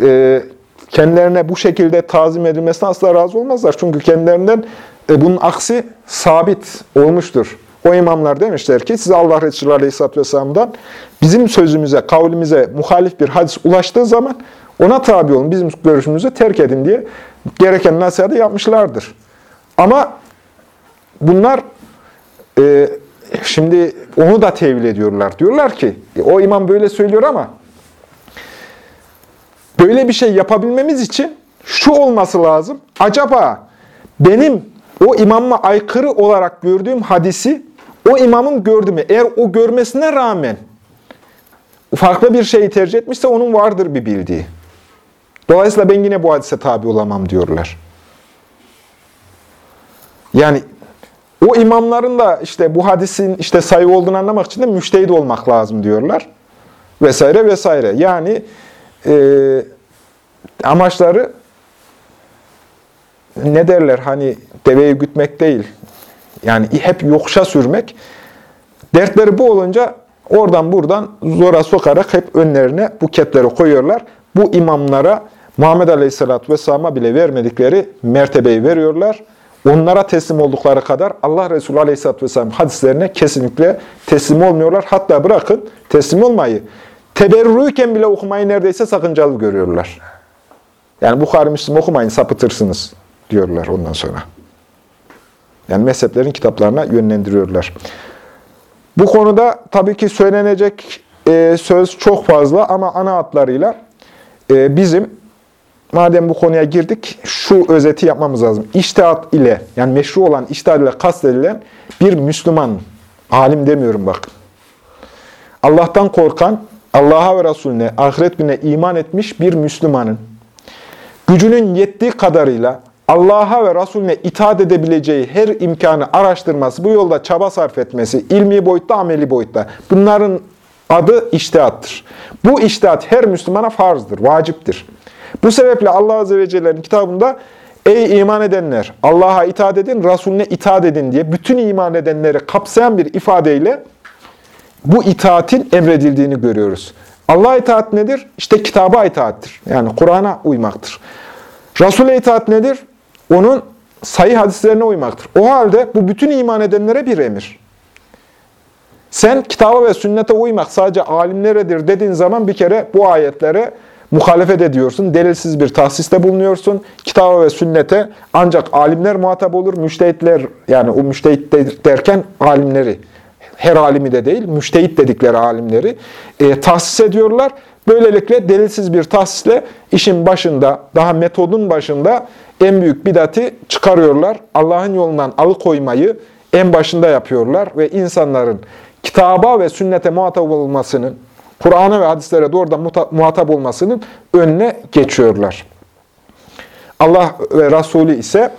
e, kendilerine bu şekilde tazim edilmesine asla razı olmazlar. Çünkü kendilerinden e, bunun aksi sabit olmuştur. O imamlar demişler ki size Allah Resulü Aleyhisselatü Vesselam'dan bizim sözümüze, kavlimize muhalif bir hadis ulaştığı zaman ona tabi olun, bizim görüşümüzü terk edin diye gereken nasihatı yapmışlardır. Ama bunlar e, şimdi onu da tevil ediyorlar. Diyorlar ki o imam böyle söylüyor ama böyle bir şey yapabilmemiz için şu olması lazım. Acaba benim o imamma aykırı olarak gördüğüm hadisi o imamın gördü mü? Eğer o görmesine rağmen farklı bir şeyi tercih etmişse onun vardır bir bildiği. Dolayısıyla ben yine bu hadise tabi olamam diyorlar. Yani o imamların da işte bu hadisin işte sayı olduğunu anlamak için de müştehid olmak lazım diyorlar. Vesaire vesaire. Yani e, amaçları ne derler hani deveyi gütmek değil. Yani hep yokuşa sürmek. Dertleri bu olunca oradan buradan zora sokarak hep önlerine bu kepleri koyuyorlar. Bu imamlara Muhammed Aleyhisselatü Vesselam'a bile vermedikleri mertebeyi veriyorlar. Onlara teslim oldukları kadar Allah Resulü Aleyhisselatü Vesselam hadislerine kesinlikle teslim olmuyorlar. Hatta bırakın teslim olmayı, teberrüyken bile okumayı neredeyse sakıncalı görüyorlar. Yani Bukhari Müslim okumayın sapıtırsınız diyorlar ondan sonra. Yani mezheplerin kitaplarına yönlendiriyorlar. Bu konuda tabii ki söylenecek e, söz çok fazla ama ana hatlarıyla e, bizim madem bu konuya girdik şu özeti yapmamız lazım. İştihat ile yani meşru olan iştihat ile kastedilen bir Müslüman, alim demiyorum bak. Allah'tan korkan, Allah'a ve Resulüne, ahiret gününe iman etmiş bir Müslümanın gücünün yettiği kadarıyla Allah'a ve Resulüne itaat edebileceği her imkanı araştırması, bu yolda çaba sarf etmesi, ilmi boyutta, ameli boyutta. Bunların adı iştihattır. Bu iştihat her Müslümana farzdır, vaciptir. Bu sebeple Allah Azze ve Celle'nin kitabında Ey iman edenler! Allah'a itaat edin, Resulüne itaat edin diye bütün iman edenleri kapsayan bir ifadeyle bu itaatin emredildiğini görüyoruz. Allah'a itaat nedir? İşte kitaba itaattir. Yani Kur'an'a uymaktır. Resul'e itaat nedir? Onun sayı hadislerine uymaktır. O halde bu bütün iman edenlere bir emir. Sen kitaba ve sünnete uymak sadece alimleredir dediğin zaman bir kere bu ayetlere muhalefet ediyorsun. Delilsiz bir tahsiste bulunuyorsun. Kitaba ve sünnete ancak alimler muhatap olur. Müştehitler yani o müştehit derken alimleri her alimi de değil, müştehit dedikleri alimleri e, tahsis ediyorlar. Böylelikle delilsiz bir tahsisle işin başında, daha metodun başında en büyük bidati çıkarıyorlar. Allah'ın yolundan alıkoymayı en başında yapıyorlar ve insanların kitaba ve sünnete muhatap olmasının, Kur'an'a ve hadislere doğrudan muhatap olmasının önüne geçiyorlar. Allah ve Resulü ise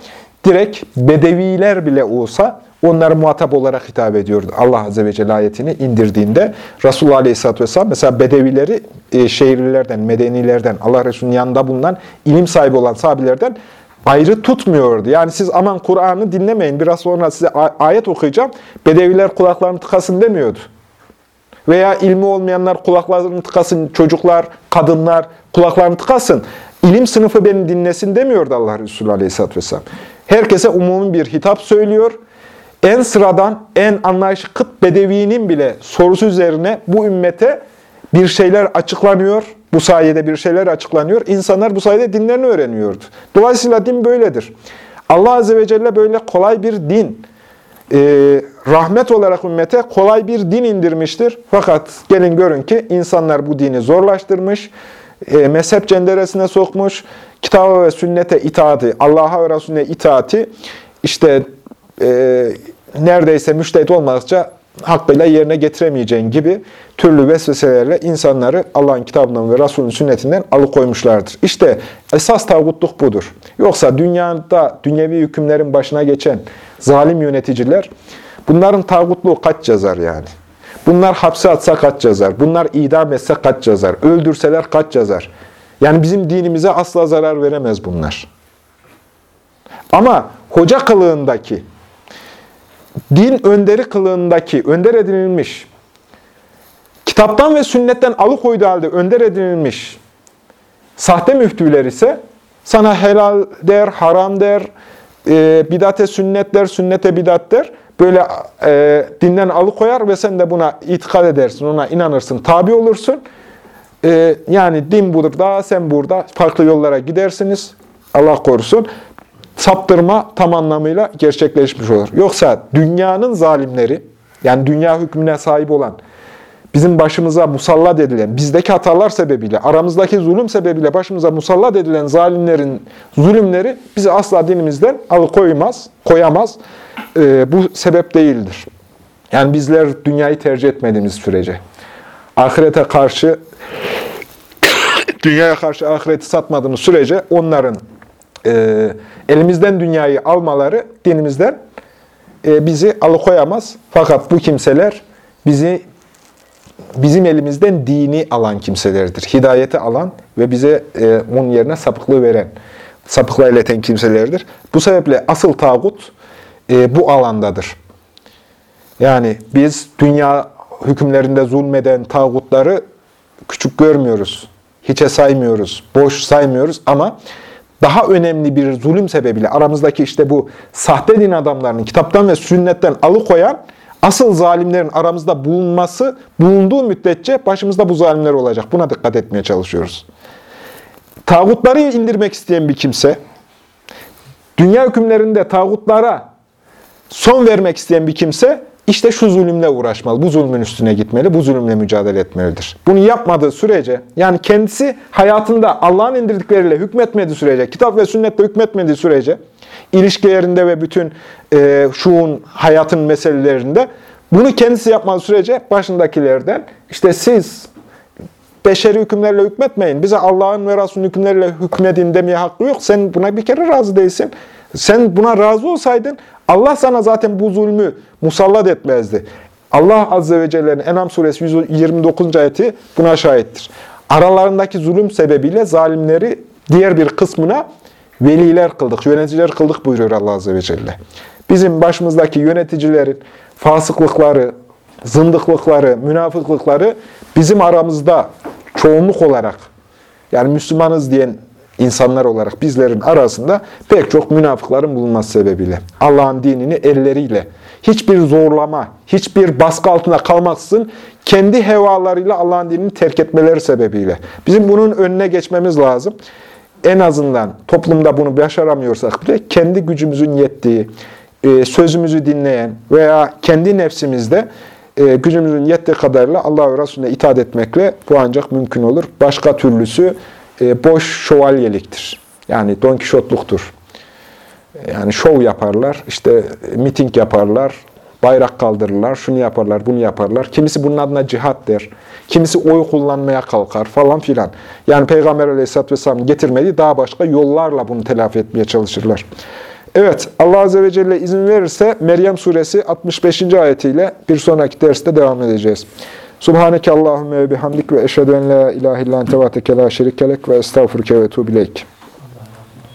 direkt bedeviler bile olsa onları muhatap olarak hitap ediyordu. Allah Azze ve Celle ayetini indirdiğinde Resulullah Aleyhisselatü Vesselam mesela bedevileri e, şehirlilerden, medenilerden, Allah Resulü'nün yanında bulunan ilim sahibi olan sahabilerden ayrı tutmuyordu. Yani siz aman Kur'an'ı dinlemeyin, biraz sonra size ayet okuyacağım, bedeviler kulaklarını tıkasın demiyordu. Veya ilmi olmayanlar kulaklarını tıkasın, çocuklar, kadınlar kulaklarını tıkasın. İlim sınıfı beni dinlesin demiyordu Allah Resulü Aleyhisselatü Vesselam. Herkese umumi bir hitap söylüyor. En sıradan, en anlayışı kıt bedevinin bile sorusu üzerine bu ümmete bir şeyler açıklanıyor. Bu sayede bir şeyler açıklanıyor. İnsanlar bu sayede dinlerini öğreniyordu. Dolayısıyla din böyledir. Allah Azze ve Celle böyle kolay bir din, e, rahmet olarak ümmete kolay bir din indirmiştir. Fakat gelin görün ki insanlar bu dini zorlaştırmış, e, mezhep cenderesine sokmuş, kitaba ve sünnete itaati, Allah'a ve Resulüne itaati işte e, neredeyse müştehit olmadıkça hakkıyla yerine getiremeyeceğin gibi türlü vesveselerle insanları Allah'ın kitabından ve Resulünün sünnetinden alıkoymuşlardır. İşte esas tağutluk budur. Yoksa dünyada dünyevi hükümlerin başına geçen zalim yöneticiler, bunların tağutluğu kaç yazar yani? Bunlar hapse atsa kaç yazar? Bunlar idam etse kaç yazar? Öldürseler kaç yazar? Yani bizim dinimize asla zarar veremez bunlar. Ama hoca kılığındaki, din önderi kılığındaki, önder edinilmiş, kitaptan ve sünnetten alıkoyduğu halde önder edinilmiş sahte müftüler ise sana helal der, haram der, e, bidate sünnet der, sünnete bidat der. Böyle e, dinden alıkoyar ve sen de buna itikad edersin, ona inanırsın, tabi olursun. E, yani din burada, sen burada farklı yollara gidersiniz. Allah korusun saptırma tam anlamıyla gerçekleşmiş olur. Yoksa dünyanın zalimleri, yani dünya hükmüne sahip olan, bizim başımıza musallat edilen, bizdeki hatalar sebebiyle, aramızdaki zulüm sebebiyle başımıza musallat edilen zalimlerin zulümleri bizi asla dinimizden alıkoymaz, koyamaz. Ee, bu sebep değildir. Yani bizler dünyayı tercih etmediğimiz sürece, ahirete karşı, <coughs> dünyaya karşı ahireti satmadığımız sürece onların e, elimizden dünyayı almaları dinimizden e, bizi alıkoyamaz. Fakat bu kimseler bizi bizim elimizden dini alan kimselerdir. Hidayeti alan ve bize e, onun yerine sapıklığı veren, sapıklığa ileten kimselerdir. Bu sebeple asıl tağut e, bu alandadır. Yani biz dünya hükümlerinde zulmeden tağutları küçük görmüyoruz. Hiçe saymıyoruz, boş saymıyoruz ama daha önemli bir zulüm sebebiyle aramızdaki işte bu sahte din adamlarının kitaptan ve sünnetten alıkoyan asıl zalimlerin aramızda bulunması, bulunduğu müddetçe başımızda bu zalimler olacak. Buna dikkat etmeye çalışıyoruz. Tağutları indirmek isteyen bir kimse, dünya hükümlerinde tağutlara son vermek isteyen bir kimse, işte şu zulümle uğraşmalı, bu zulmün üstüne gitmeli, bu zulümle mücadele etmelidir. Bunu yapmadığı sürece, yani kendisi hayatında Allah'ın indirdikleriyle hükmetmediği sürece, kitap ve sünnetle hükmetmediği sürece, ilişkilerinde ve bütün e, şuun, hayatın meselelerinde bunu kendisi yapmadığı sürece başındakilerden, işte siz beşeri hükümlerle hükmetmeyin, bize Allah'ın ve Resulünün hükümleriyle hükmedin demeye hakkı yok, sen buna bir kere razı değilsin. Sen buna razı olsaydın Allah sana zaten bu zulmü musallat etmezdi. Allah Azze ve Celle'nin Enam suresi 129. ayeti buna şahittir. Aralarındaki zulüm sebebiyle zalimleri diğer bir kısmına veliler kıldık, yöneticiler kıldık buyuruyor Allah Azze ve Celle. Bizim başımızdaki yöneticilerin fasıklıkları, zındıklıkları, münafıklıkları bizim aramızda çoğunluk olarak, yani Müslümanız diyen insanlar olarak bizlerin arasında pek çok münafıkların bulunması sebebiyle. Allah'ın dinini elleriyle, hiçbir zorlama, hiçbir baskı altında kalmaksızın kendi hevalarıyla Allah'ın dinini terk etmeleri sebebiyle. Bizim bunun önüne geçmemiz lazım. En azından toplumda bunu başaramıyorsak bile kendi gücümüzün yettiği, e, sözümüzü dinleyen veya kendi nefsimizde e, gücümüzün yettiği kadarıyla Allah ve Resulüne itaat etmekle bu ancak mümkün olur. Başka türlüsü e, boş şövalyeliktir. Yani Don Kişotluktur. Yani şov yaparlar, işte miting yaparlar, bayrak kaldırırlar, şunu yaparlar, bunu yaparlar. Kimisi bunun adına cihat der. Kimisi oy kullanmaya kalkar falan filan. Yani Peygamber Aleyhisselatü Vesselam getirmediği daha başka yollarla bunu telafi etmeye çalışırlar. Evet, Allah Azze ve Celle izin verirse Meryem Suresi 65. ayetiyle bir sonraki derste devam edeceğiz. Subhaneke Allahümme ve bihamdik ve eşhedü en la ilahe illan tevateke la şerikelek ve estağfurke ve tuğbileyk.